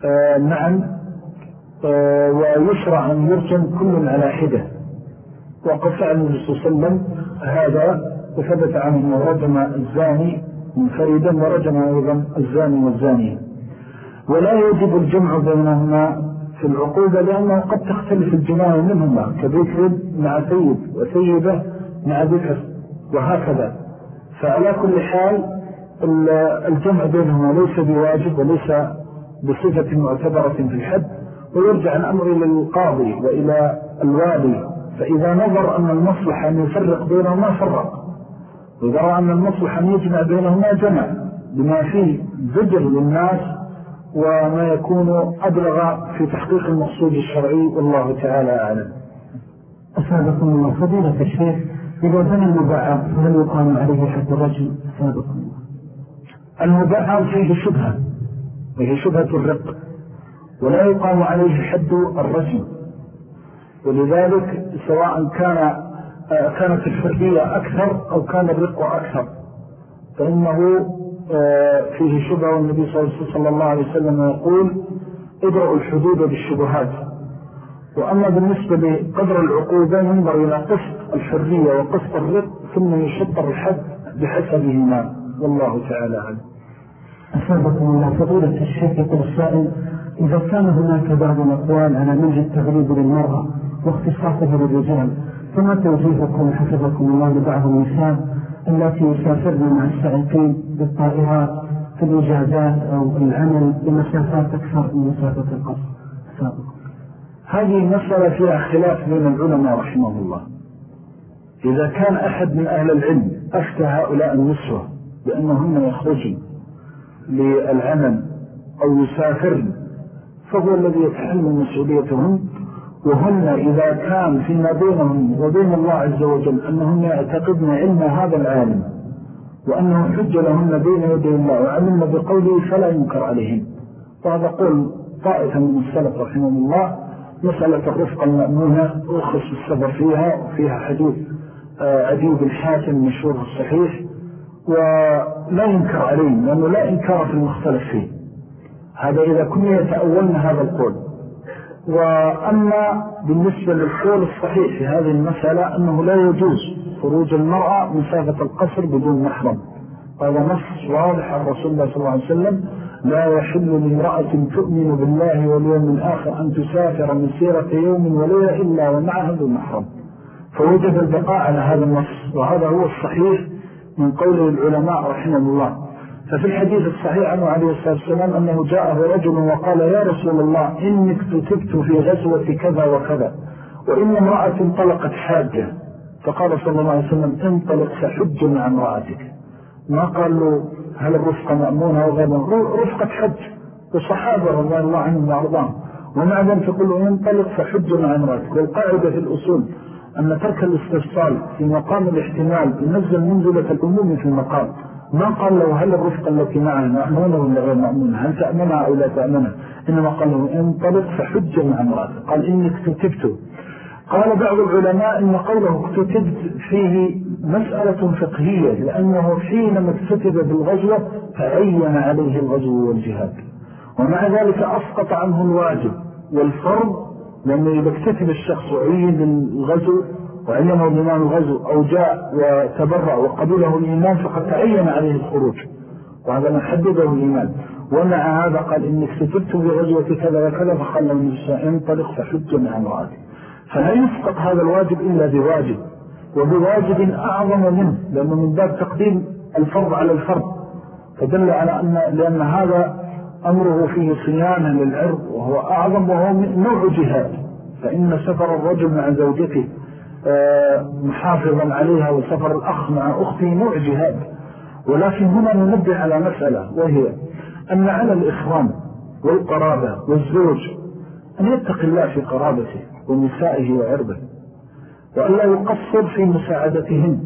آه، آه، ويشرع أن يرجم كل على حدة. وقد فعل النبي صلى الله عليه وسلم هذا وثبت عنه رجم الزاني منفردا ورجم أيضا الزاني والزانية. ولا يجب الجمع بينهما في العقوبة لأنه قد تختلف الجماعة منهما كذكر مع ثيب وثيبة مع ذكر وهكذا. فعلى كل حال الجمع بينهما ليس بواجب وليس بصفة معتبرة في الحد ويرجع الأمر إلى القاضي وإلى الوالي. فإذا نظر أن المصلحة أن يفرق بينهما فرق. وإذا رأى أن المصلحة أن يجمع بينهما جمع بما فيه زجر للناس وما يكون أبلغ في تحقيق المقصود الشرعي والله تعالى أعلم. أسابقكم الله فضيلة الشيخ إذا بنى المباعة فهل يقام عليه حد الرجل؟ أسابقكم الله. المباعة فيه شبهة وهي شبهة الرق ولا يقام عليه حد الرجل. ولذلك سواء كان كانت الحرية أكثر أو كان الرق أكثر؟ فإنه آه، فيه شبهة والنبي صلى الله عليه وسلم يقول ادرأوا الحدود بالشبهات. وأما بالنسبة لقدر العقوبة ينظر إلى قسط الحرية وقسط الرق ثم يشطر الحد بحسبهما. والله تعالى عنه أسابقكم الله فضيلة الشيخ يقول السائل إذا كان هناك بعض الأقوال على منع التغريب للمرأة واختصاصه للرجال فما توجيهكم حفظكم الله لبعض النساء التي يسافرن مع السائقين بالطائرات في الإجازات أو العمل لمسافات أكثر من مسافة القصر. سابقا هذه المسألة فيها خلاف بين العلماء رحمه الله. إذا كان أحد من أهل العلم أفتى هؤلاء النسوة بأنهن يخرجن للعمل أو يسافرن فهو الذي يتحمل مسؤوليتهم وهن إذا كان فيما بينهم وبين الله عز وجل أنهن يعتقدن علم هذا العالم وأنه حج لهن بين يدي الله وعلم بقوله فلا ينكر عليهم. وهذا قول طائفة من السلف رحمه الله مسألة الرفقة المأمونة أخص السفر فيها وفيها حديث آه، عديد الحاكم مشهور الصحيح ولا ينكر عليهم لأنه لا إنكار في المختلف فيه. هذا إذا كنا يتأولنا هذا القول. وأما بالنسبة للقول الصحيح في هذه المسألة أنه لا يجوز خروج المرأة مسافة القصر بدون محرم. هذا نص واضح عن رسول الله صلى الله عليه وسلم. لا يحل لامرأة تؤمن بالله واليوم الآخر أن تسافر مسيرة يوم وليلة إلا ومعها ذو محرم. فوجب البقاء على هذا النص. وهذا هو الصحيح من قول العلماء رحمه الله. ففي الحديث الصحيح عنه عليه الصلاة والسلام أنه جاءه رجل وقال يا رسول الله إنك تتبت في غزوة كذا وكذا وإن امرأة انطلقت حاجة. فقال صلى الله عليه وسلم انطلق فحج مع امرأتك. ما قال له هل الرفقة مأمونة أو غير رفقة حج. وصحابة رضي الله عنهم وعرضان ومع ذلك يقول له انطلق فحج مع امرأتك. والقاعدة في الأصول أن ترك الاستفصال في مقام الاحتمال ينزل منزلة الأموم في المقام. ما قال له هل الرفقة التي معه مأمونة ولا غير مأمونة؟ هل تأمنها أو لا تأمنها؟ إنما قال له انطلق فحج مع امرأتك قال إني اكتتبت. قال بعض العلماء إن قوله اكتتبت فيه مسألة فقهية لأنه حينما اكتتب بالغزوة فعين عليه الغزو والجهاد. ومع ذلك أسقط عنه الواجب والفرض لأنه إذا اكتتب الشخص وعين الغزو وعينه الإمام الغزو أو جاء وتبرع وقبله الإيمان فقد تعين عليه الخروج. وهذا ما حدده الإيمان. ومع هذا قال إنك ستبت بغزوة كذا وكذا فقال له النساء انطلق فحج مع مراتي فلا يسقط هذا الواجب إلا بواجب؟ وبواجب أعظم منه لأنه من باب تقديم الفرض على الفرض. فدل على أن لأن هذا أمره فيه صيانة للعرض وهو أعظم وهو نوع جهاد. فإن سفر الرجل مع زوجته محافظا عليها وسفر الأخ مع أخته نوع جهاد. ولكن هنا ننبه على مسألة وهي أن على الإخوان والقرابة والزوج أن يتق الله في قرابته ونسائه وعرضه وأن لا يقصر في مساعدتهن.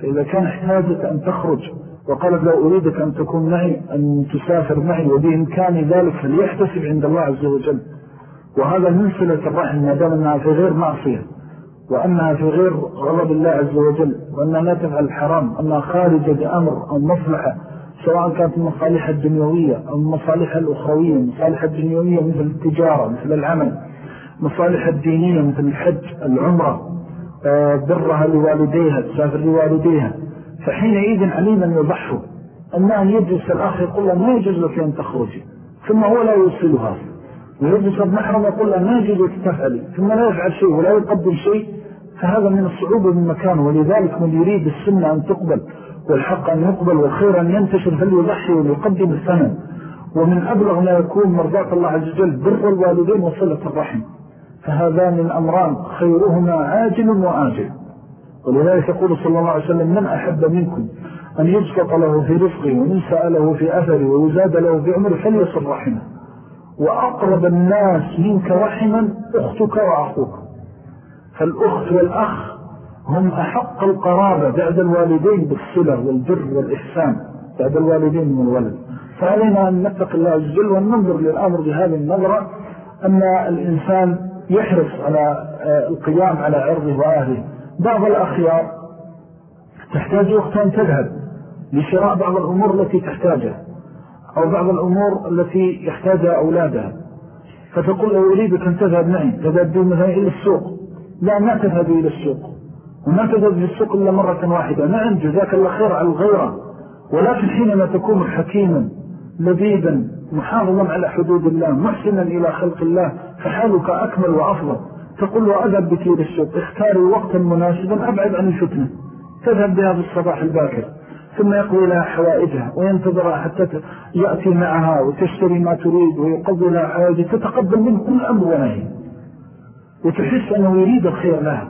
فإذا كان احتاجت أن تخرج وقالت لو أريدك أن تكون معي أن تسافر معي وبإمكان ذلك فليحتسب عند الله عز وجل. وهذا من صلة الرحم ما دام أنها في غير معصية. وأنها في غير غضب الله عز وجل وأنها لا تفعل الحرام أنها خارجة بأمر أو مصلحة سواء كانت المصالح الدنيوية أو المصالح الأخروية المصالح الدنيوية مثل التجارة مثل العمل مصالح الدينية مثل الحج العمرة آه، برها لوالديها تسافر لوالديها. فحينئذ علينا أن يضحوا أما أن يجلس الآخر يقول له ما يجوز لك أن تخرجي ثم هو لا يوصلها. ويجلس المحرم يقول له ما يجوز لك تفعلي ثم لا يفعل شيء ولا يقدم شيء. فهذا من الصعوبة من مكانه ولذلك من يريد السنة أن تقبل والحق أن يقبل والخير أن ينتشر فليضحي وليقدم الثمن. ومن أبلغ ما يكون مرضاة الله عز وجل بر الوالدين وصلة الرحم. فهذان الأمران خيرهما عاجل وآجل. ولذلك يقول صلى الله عليه وسلم من أحب منكم أن يبسط له في رزقه وينسأ له في أثره ويزاد له في عمره فليصل رحمه. وأقرب الناس منك رحما أختك وأخوك فالأخت والأخ هم أحق القرابة بعد الوالدين بالصلة والبر والإحسان بعد الوالدين من الولد. فعلينا أن نتق الله وجل وننظر للأمر بهذه النظرة. أن الإنسان يحرص على آه، القيام على عرضه وأهله. بعض الأخيار تحتاج وقتا تذهب لشراء بعض الأمور التي تحتاجها أو بعض الأمور التي يحتاجها أولادها. فتقول له أريدك أن تذهب معي تذهب مثلا إلى السوق. لا ما تذهب إلى السوق. وما تذهب إلى السوق إلا مرة واحدة. نعم جزاك الله خير على الغيرة. ولكن حينما تكون حكيما لذيذا محافظا على حدود الله محسنا إلى خلق الله فحالك أكمل وأفضل. تقول له أذهب بك إلى السوق. اختاري وقتا مناسبا أبعد عن الفتنة. تذهب بها في الصباح الباكر. ثم يقضي لها حوائجها وينتظرها حتى يأتي معها وتشتري ما تريد ويقضي لها حوائجها. تتقبل منه كل أمر ونهي. وتحس أنه يريد الخير لها.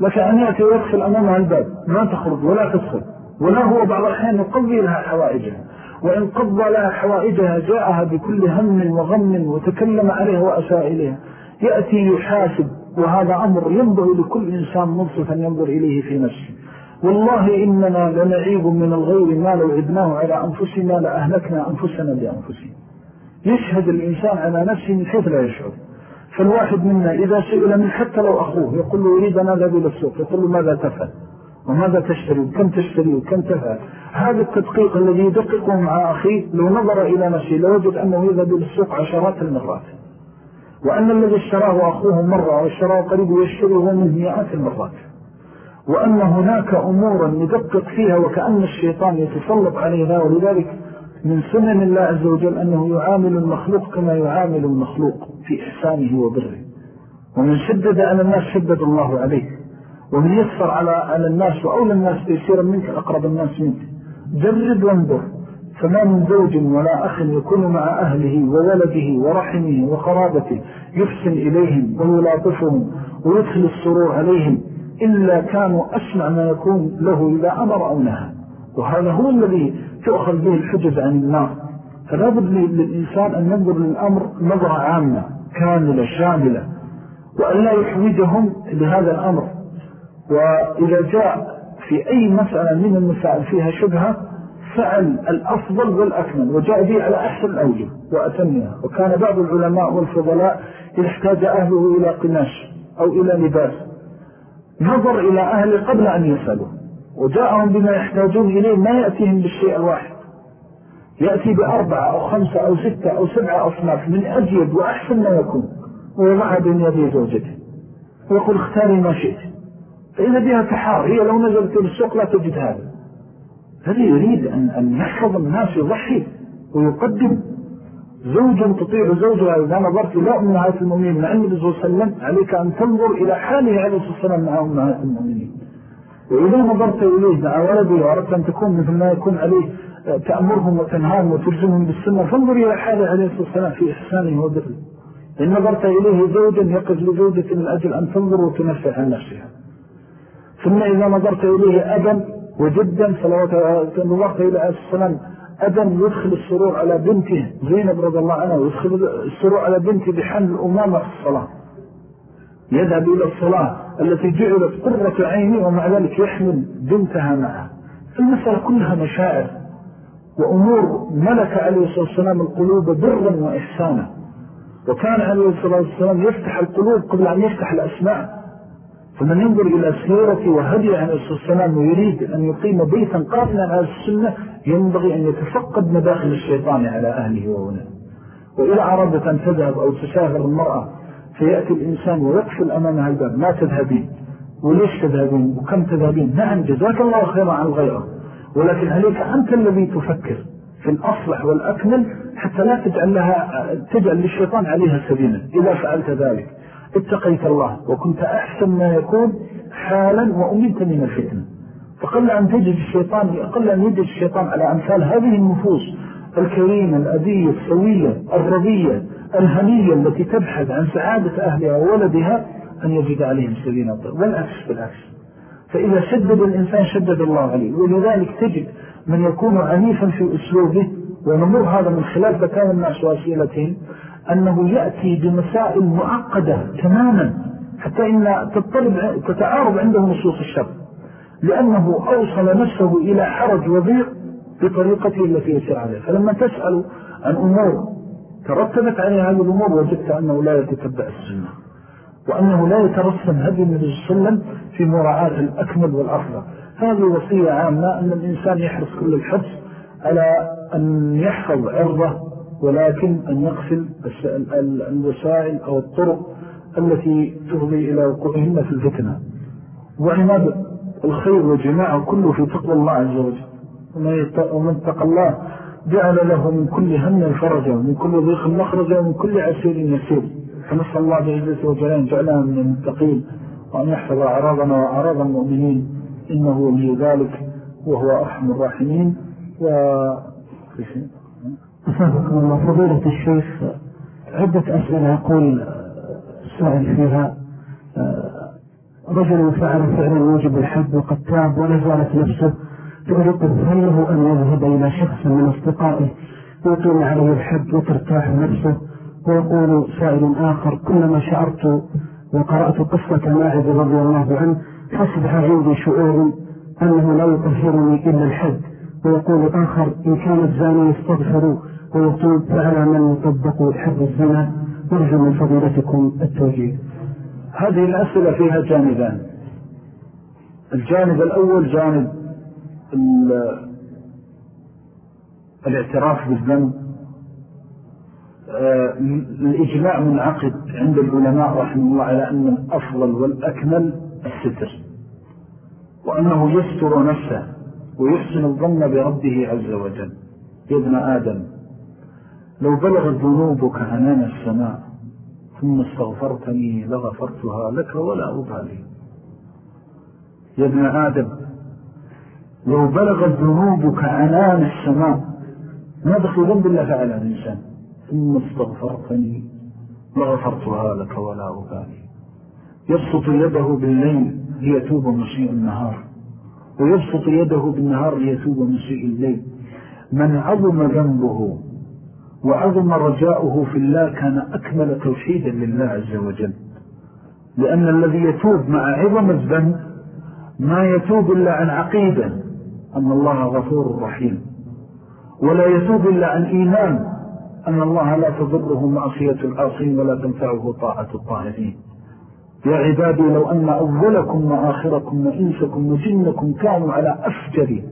لك أن يأتي ويدخل أمامها الباب. ما تخرج ولا تدخل. ولا هو بعض الأحيان يقضي لها حوائجها. وإن قضى لها حوائجها جاءها بكل هم وغم وتكلم عليها وأساء إليها. يأتي يحاسب. وهذا أمر ينبغي لكل إنسان منصفا ينظر إليه في نفسه. والله إننا لنعيب من الغير ما لو عدناه على أنفسنا لأهلكنا أنفسنا بأنفسنا. يشهد الإنسان على نفسه من حيث لا يشعر. فالواحد منا إذا سئل من حتى لو أخوه يقول له يريد أن أذهب إلى السوق يقول له ماذا تفعل؟ وماذا تشتري؟ وكم تشتري؟ وكم تفعل؟ هذا التدقيق الذي يدققه مع أخيه لو نظر إلى نفسه لوجد أنه يذهب إلى السوق عشرات المرات. وأن الذي اشتراه أخوه مرة واشتراه قريب يشتريه منه مئات المرات. وأن هناك أمورا ندقق فيها وكأن الشيطان يتسلط عليها ولذلك من سنن الله عز وجل أنه يعامل المخلوق كما يعامل المخلوق. في إحسانه وبره. ومن شدد على الناس شدد الله عليه ومن يسر على, على الناس وأولى الناس تيسيرا منك أقرب الناس منك. جرب وانظر. فما من زوج ولا أخ يكون مع أهله وولده ورحمه وقرابته يحسن إليهم ويلاطفهم ويدخل السرور عليهم إلا كانوا أسمع ما يكون له إذا أمر أو نهى. وهذا هو الذي تأخذ به الحجز عن النار. فلا بد للإنسان أن ينظر للأمر نظرة عامة. كاملة شاملة وأن لا يحوجهم لهذا الأمر. وإذا جاء في أي مسألة من المسائل فيها شبهة فعل الأفضل والأكمل وجاء به على أحسن الأوجه وأتمها. وكان بعض العلماء والفضلاء إذا احتاج أهله إلى قناش أو إلى لباس نظر إلى أهله قبل أن يسألوا وجاءهم بما يحتاجون إليه ما يأتيهم بالشيء الواحد. يأتي بأربعة أو خمسة أو ستة أو سبعة أصناف من أجيد وأحسن ما يكون ويضعها بين يدي زوجته ويقول اختاري ما شئت. فإذا بها تحار هي لو نزلت السوق لا تجد هذا. هذا يريد أن, أن يحفظ الناس يضحي ويقدم. زوجا تطيع زوجها إذا نظرت إلى أمهات المؤمنين مع النبي صلى الله عليه وسلم عليك أن تنظر إلى حاله عليه الصلاة والسلام مع أمهات المؤمنين. وإذا نظرت إليه مع ولده وأردت أن تكون مثل ما يكون عليه تأمرهم وتنهاهم وترجمهم بالسنة. فانظر إلى حاله عليه الصلاة والسلام في إحسانه وبره إن نظرت إليه زوجا يقف لزوجة من أجل أن تنظر وتنفع عن نفسها. ثم إذا نظرت إليه أبا وجدا نظرت إلى عليه السلام أبا يدخل السرور على بنته زينب رضي الله عنها ويدخل السرور على بنته بحمل الأمامة في الصلاة. يذهب إلى الصلاة التي جعلت قرة عيني ومع ذلك يحمل بنتها معها المسألة كلها مشاعر. وأمور ملك عليه الصلاة والسلام القلوب برا وإحسانا. وكان عليه الصلاة والسلام يفتح القلوب قبل أن يفتح الأسماء. فمن ينظر إلى سيرة وهدي عليه الصلاة والسلام ويريد أن يقيم بيتا قائلا على السنة ينبغي أن يتفقد مداخل الشيطان على أهله وولده وإذا أردت أن تذهب أو تسافر المرأة فيأتي الإنسان ويقفل أمامها الباب. ما تذهبين؟ وليش تذهبين؟ وكم تذهبين؟ نعم جزاك الله خيرا عن غيره. ولكن عليك أنت الذي تفكر في الأصلح والأكمل حتى لا تجعل, لها تجعل للشيطان عليها سبيلا. إذا فعلت ذلك اتقيت الله وكنت أحسن ما يكون حالا وأمنت من الفتنة. فقل أن تجد الشيطان أقل أن يجد الشيطان على أمثال هذه النفوس الكريمة الأبية السوية الرضية الهنية التي تبحث عن سعادة أهلها وولدها أن يجد عليهم سبيلا والعكس بالعكس. فإذا شدد الإنسان شدد الله عليه ولذلك تجد من يكون عنيفا في أسلوبه ونمر هذا من خلال ذكاء الناس وأسئلتهم أنه يأتي بمسائل معقدة تماما حتى إن تطلب تتعارض عنده نصوص الشر. لأنه أوصل نفسه إلى حرج وضيق بطريقته التي يسير عليها. فلما تسأل عن أمور ترتبت عليها هذه الأمور وجدت أنه لا يتتبع السنة. وأنه لا يترسم هذه النبي صلى الله عليه وسلم في مراعاة الأكمل والأفضل. هذه وصية عامة أن الإنسان يحرص كل الحرص على أن يحفظ عرضه ولكن أن يقفل الوسائل أو الطرق التي تفضي إلى وقوعهن في الفتنة. وعناد الخير وجماعه كله في تقوى الله عز وجل. ومن اتقى الله جعل له من كل هم فرجا ومن كل ضيق مخرجا ومن كل عسير يسير. فنسأل الله بعزته وجلال جعلنا من المتقين وأن يحفظ أعراضنا وأعراض المؤمنين. إنه ولي ذلك وهو أرحم الراحمين. و أسابقكم الله فضيلة الشيخ عدة أسئلة يقول السائل فيها رجل فعل فعلا يوجب الحد وقد تاب ولا زالت نفسه تعرقه هل له أن يذهب إلى شخص من أصدقائه يقيم عليه الحد وترتاح نفسه. ويقول سائل آخر كلما شعرت وقرأت قصة ماعد رضي الله عنه فأصبح عندي شعور أنه لا يطهرني إلا الحد. ويقول آخر إن كانت زاني يستغفروا ويطوب فعلى من يطبق حد الزنا؟ نرجو من فضيلتكم التوجيه. هذه الأسئلة فيها جانبان. الجانب الأول جانب الاعتراف بالذنب الإجماع منعقد عند العلماء رحمه الله على أن الأفضل والأكمل الستر وأنه يستر نفسه ويحسن الظن بربه عز وجل. يا ابن آدم لو بلغت ذنوبك عنان السماء ثم استغفرتني لغفرتها لك ولا أبالي يا ابن آدم لو بلغت ذنوبك عنان السماء ما دخل ذنب الله فعل الإنسان. ثم استغفرتني لغفرتها لك ولا أبالي. يبسط يده بالليل ليتوب مسيء النهار. ويبسط يده بالنهار ليتوب مسيء الليل. من عظم ذنبه وعظم رجاؤه في الله كان أكمل توحيدا لله عز وجل. لأن الذي يتوب مع عظم الذنب ما يتوب إلا عن عقيدة. أن الله غفور رحيم. ولا يتوب إلا عن إيمان. أن الله لا تضره معصية العاصين ولا تنفعه طاعة الطاهرين. يا عبادي لو أن أولكم وآخركم وإنسكم وجنكم كانوا على أفجر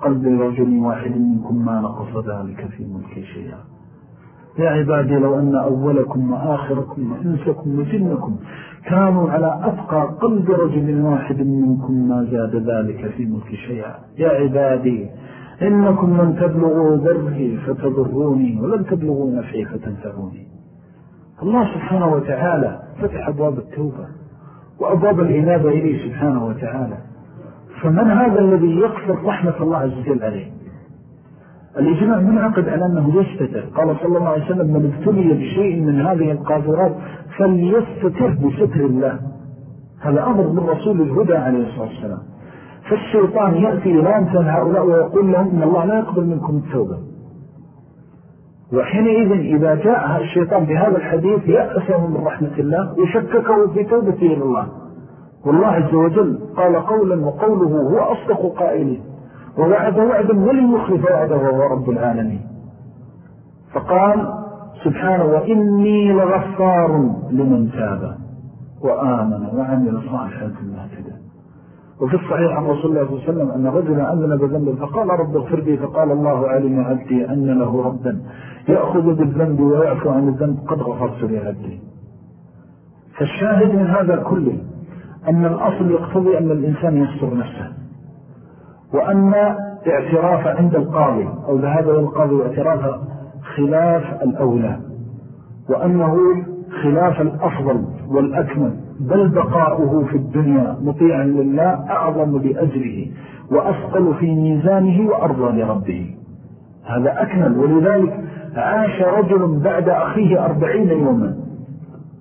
قلب رجل واحد منكم ما نقص ذلك في ملك شيئا. يا عبادي لو أن أولكم وآخركم وإنسكم وجنكم كانوا على أفقى قلب رجل واحد منكم ما زاد ذلك في ملك شيئا. يا عبادي إنكم لن تبلغوا ذرهي فتضروني ولن تبلغوا نفعي فتنفعوني الله سبحانه وتعالى فتح أبواب التوبة وأبواب الإنابة إليه سبحانه وتعالى. فمن هذا الذي يقصر رحمة الله عز وجل عليه؟ الإجماع منعقد على أنه يستتر. قال صلى الله عليه وسلم من ابتلي بشيء من هذه القاذورات فليستتر بستر الله. هذا أمر من رسول الهدى عليه الصلاة والسلام. فالشيطان يأتي أمثال هؤلاء ويقول لهم إن الله لا يقبل منكم التوبة. وحينئذ إذا جاء الشيطان بهذا الحديث يأسه من رحمة الله وشككه في توبته إلى الله. والله عز وجل قال قولا وقوله هو أصدق قائلين ووعد وعدا ولن يخلف وعده وهو رب العالمين. فقال سبحانه وإني لغفار لمن تاب وآمن وعمل صالحا المهتدى وفي الصحيح عن رسول الله صلى الله عليه وسلم أن رجلا أمن بذنب فقال رب اغفر لي فقال الله علم عبدي أن له ربا يأخذ بالذنب ويعفو عن الذنب قد غفرت لعبدي فالشاهد من هذا كله أن الأصل يقتضي أن الإنسان يستر نفسه وأن اعتراف عند القاضي أو ذهاب إلى القاضي واعتراف خلاف الأولى وأنه خلاف الأفضل والأكمل. بل بقاؤه في الدنيا مطيعا لله أعظم لأجره وأثقل في ميزانه وأرضى لربه. هذا أكمل. ولذلك عاش رجل بعد أخيه أربعين يوما.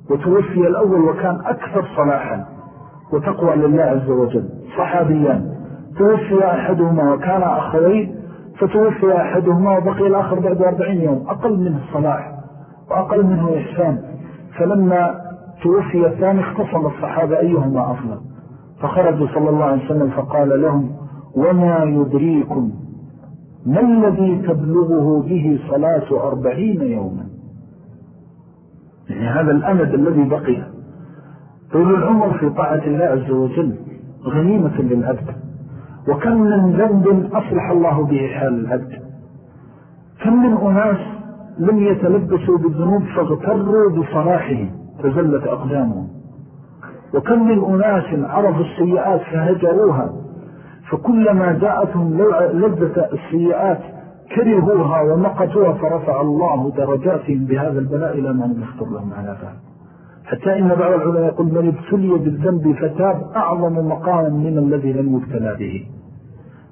وتوفي الأول وكان أكثر صلاحا وتقوى لله عز وجل. صحابيان توفي أحدهما وكان أخوين فتوفي أحدهما وبقي الآخر بعد أربعين يوم. أقل منه الصلاح وأقل منه إحسان فلما توفي الثاني اختصم الصحابة أيهما أفضل؟ فخرج صلى الله عليه وسلم فقال لهم وما يدريكم ما الذي تبلغه به صلاة أربعين يوما؟ يعني هذا الأمد الذي بقي. طول العمر في طاعة الله عز وجل غنيمة للعبد وكم من ذنب أصلح الله به حال العبد كم من أناس لم يتلبسوا بالذنوب فاغتروا بصلاحهم فزلت أقدامهم. وكم من أناس عرفوا السيئات فهجروها فكلما جاءتهم لذة السيئات كرهوها ومقتوها فرفع الله درجاتهم بهذا البلاء إلى ما نذكر لهم على ذلك. حتى إن بعض العلماء يقول من ابتلي بالذنب فتاب أعظم مقاما من الذي لم يبتلى به.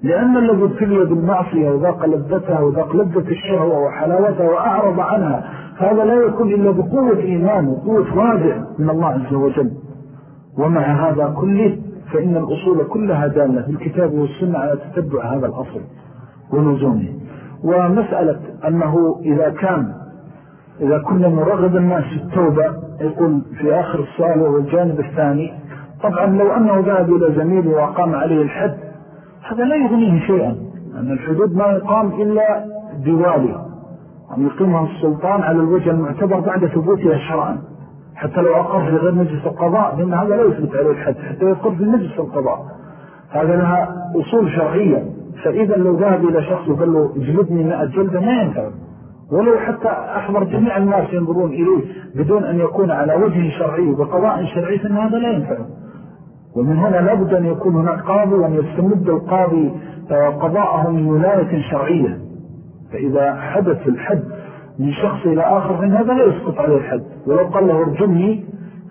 لأن الذي ابتلي بالمعصية وذاق لذتها وذاق لذة الشهوة وحلاوتها وأعرض عنها هذا لا يكون إلا بقوة إيمان وقوة واضع من الله عز وجل. ومع هذا كله فإن الأصول كلها دالة في الكتاب والسنة على تتبع هذا الأصل ولزومه ومسألة أنه إذا كان إذا كنا نرغب الناس في التوبة يقول في آخر السؤال وهو الجانب الثاني طبعا لو أنه ذهب إلى زميله وقام عليه الحد هذا لا يغنيه شيئا أن الحدود ما يقام إلا بوالي أن يقيمها السلطان على الوجه المعتبر بعد ثبوتها شرعا. حتى لو أقر في غير مجلس القضاء لأن هذا لا يثبت عليه الحد حتى يقر في مجلس القضاء. هذا لها أصول شرعية. فإذا لو ذهب إلى شخص وقال له اجلدني مئة جلدة ما ينفع. ولو حتى أحضر جميع الناس ينظرون إليه بدون أن يكون على وجه شرعي وقضاء شرعي فإن هذا لا ينفع. ومن هنا لابد أن يكون هناك قاضي وأن يستمد القاضي آه، قضاءه من ولاية شرعية. فإذا حدث الحد من شخص إلى آخر فإن هذا لا يسقط عليه الحد. ولو قال له ارجمني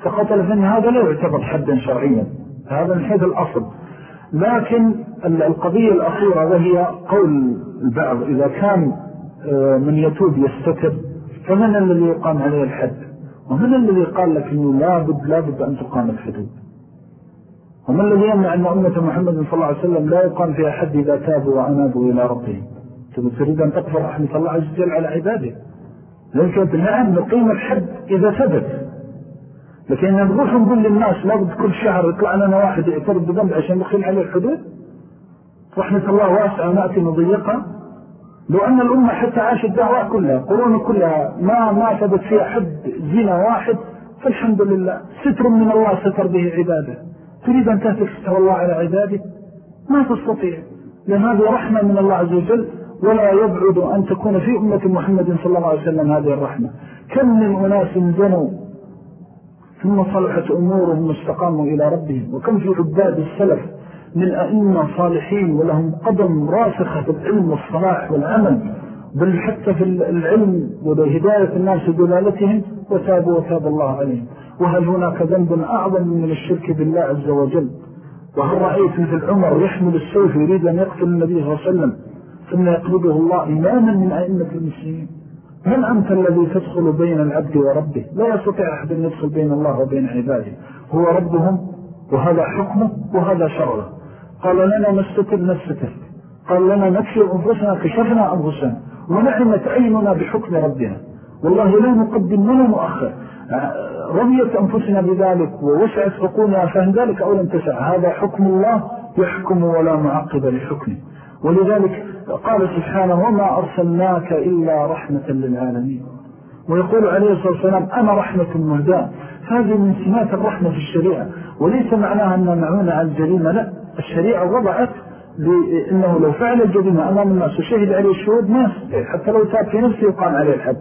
فقتل فإن هذا لا يعتبر حدا شرعيا. هذا من حيث الأصل. لكن القضية الأخيرة وهي قول البعض إذا كان آه، من يتوب يستتر فمن الذي يقام عليه الحد؟ ومن الذي قال لك أنه لابد لابد أن تقام الحدود؟ وما الذي يمنع أن أمة محمد صلى الله عليه وسلم لا يقام فيها حد إذا تابوا وأنابوا إلى ربهم تريد أن تقفر رحمة الله عز وجل على عباده. لكن نعم نقيم الحد إذا ثبت. لكن نروح نقول للناس لابد كل شهر يطلع لنا واحد يعترض بذنب عشان نقيم عليه الحدود. رحمة الله واسعة ونأتي نضيقة. لو أن الأمة حتى عاشت الدعوة كلها قرون كلها ما ما ثبت فيها حد زنا واحد فالحمد لله ستر من الله ستر به عباده. تريد أن تهتك ستر الله على عباده؟ ما تستطيع. لأن هذه رحمة من الله عز وجل. ولا يبعد أن تكون في أمة محمد صلى الله عليه وسلم هذه الرحمة. كم من أناس زنوا ثم صلحت أمورهم واستقاموا إلى ربهم. وكم في عباد السلف من أئمة صالحين ولهم قدم راسخة في العلم والصلاح والعمل بل حتى في العلم وهداية الناس ودلالتهم وتابوا وتاب الله عليهم. وهل هناك ذنب أعظم من الشرك بالله عز وجل؟ وهل رأيت مثل عمر يحمل السيف يريد أن يقتل النبي صلى الله عليه وسلم؟ ثم يقلبه الله إماما من أئمة المسلمين. من أنت الذي تدخل بين العبد وربه؟ لا يستطيع أحد أن يدخل بين الله وبين عباده. هو ربهم وهذا حكمه وهذا شرعه. قال لنا نستتر نستتر قال لنا نكشف أنفسنا كشفنا أنفسنا. ونعمت عيننا بحكم ربنا. والله لا نقدم ولا مؤخر رضيت أنفسنا بذلك ووسعت حقونها فهم ذلك أولا تسع. هذا حكم الله يحكم ولا معقب لحكمه. ولذلك قال سبحانه وما أرسلناك إلا رحمة للعالمين. ويقول عليه الصلاة والسلام أنا رحمة مهداء هذه من سمات الرحمة في الشريعة. وليس معناها أن نعون على الجريمة لا. الشريعة وضعت لأنه لو فعل الجريمة أمام الناس وشهد عليه الشهود ما حتى لو تاب في نفسه يقام عليه الحد.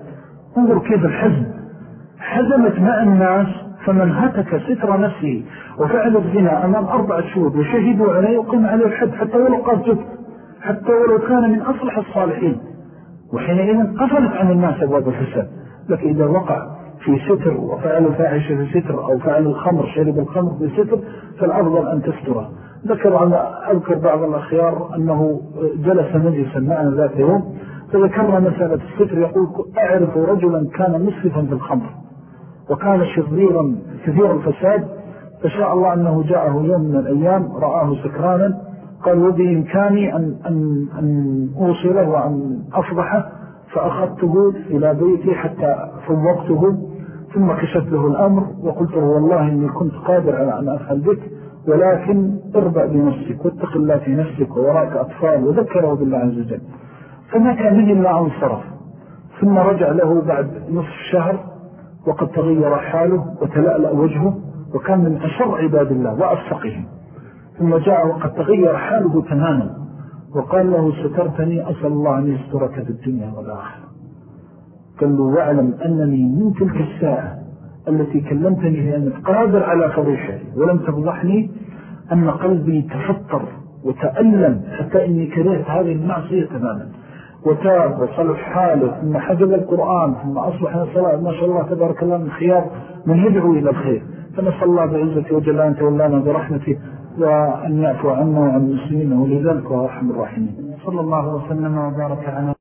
انظر كيف الحزم. حزمت مع الناس فمن هتك ستر نفسه وفعل الزنا أمام أربعة شهود وشهدوا عليه يقيم عليه الحد. حتى ولو قال جبت حتى ولو كان من أصلح الصالحين. وحينئذ قفلت عن الناس أبواب الفساد لكن إذا وقع في ستر وفعل فاحشة في ستر أو فعل الخمر شرب الخمر في ستر فالأفضل أن تستره. ذكر عن أذكر بعض الأخيار أنه جلس مجلسا معنا ذات يوم فذكرنا مسألة الستر يقول أعرف رجلا كان مسرفا في الخمر وكان شريرا كثير الفساد فشاء الله أنه جاءه يوم من الأيام رآه سكرانا قال وبإمكاني أن, أن, أن أوصله وأن أفضحه فأخذته إلى بيتي حتى فوقته ثم كشفت له الأمر وقلت له والله إني كنت قادر على أن أفعل بك ولكن أربع بنفسك واتق الله في نفسك ووراك أطفال وذكره بالله عز وجل. فما كان منه إلا أن صرف ثم رجع له بعد نصف شهر وقد تغير حاله وتلألأ وجهه وكان من أشر عباد الله وأفقهم ثم جاء وقد تغير حاله تماما وقال له سترتني أسأل الله أن يسترك في الدنيا والآخرة. قال له واعلم أنني من تلك الساعة التي كلمتني بأنك قادر على فضيحتي ولم تفضحني أن قلبي تفطر وتألم حتى إني كرهت هذه المعصية تماما. وتاب وصلح حاله ثم حجب القرآن ثم أصبح الصلاة ما شاء الله تبارك الله من خيار من يدعو إلى الخير. فنسأل الله بعزة وجل أن برحمته وأن يعفو عنا وعن المسلمين ولذلك ورحم الراحمين. صلى الله وسلم وبارك على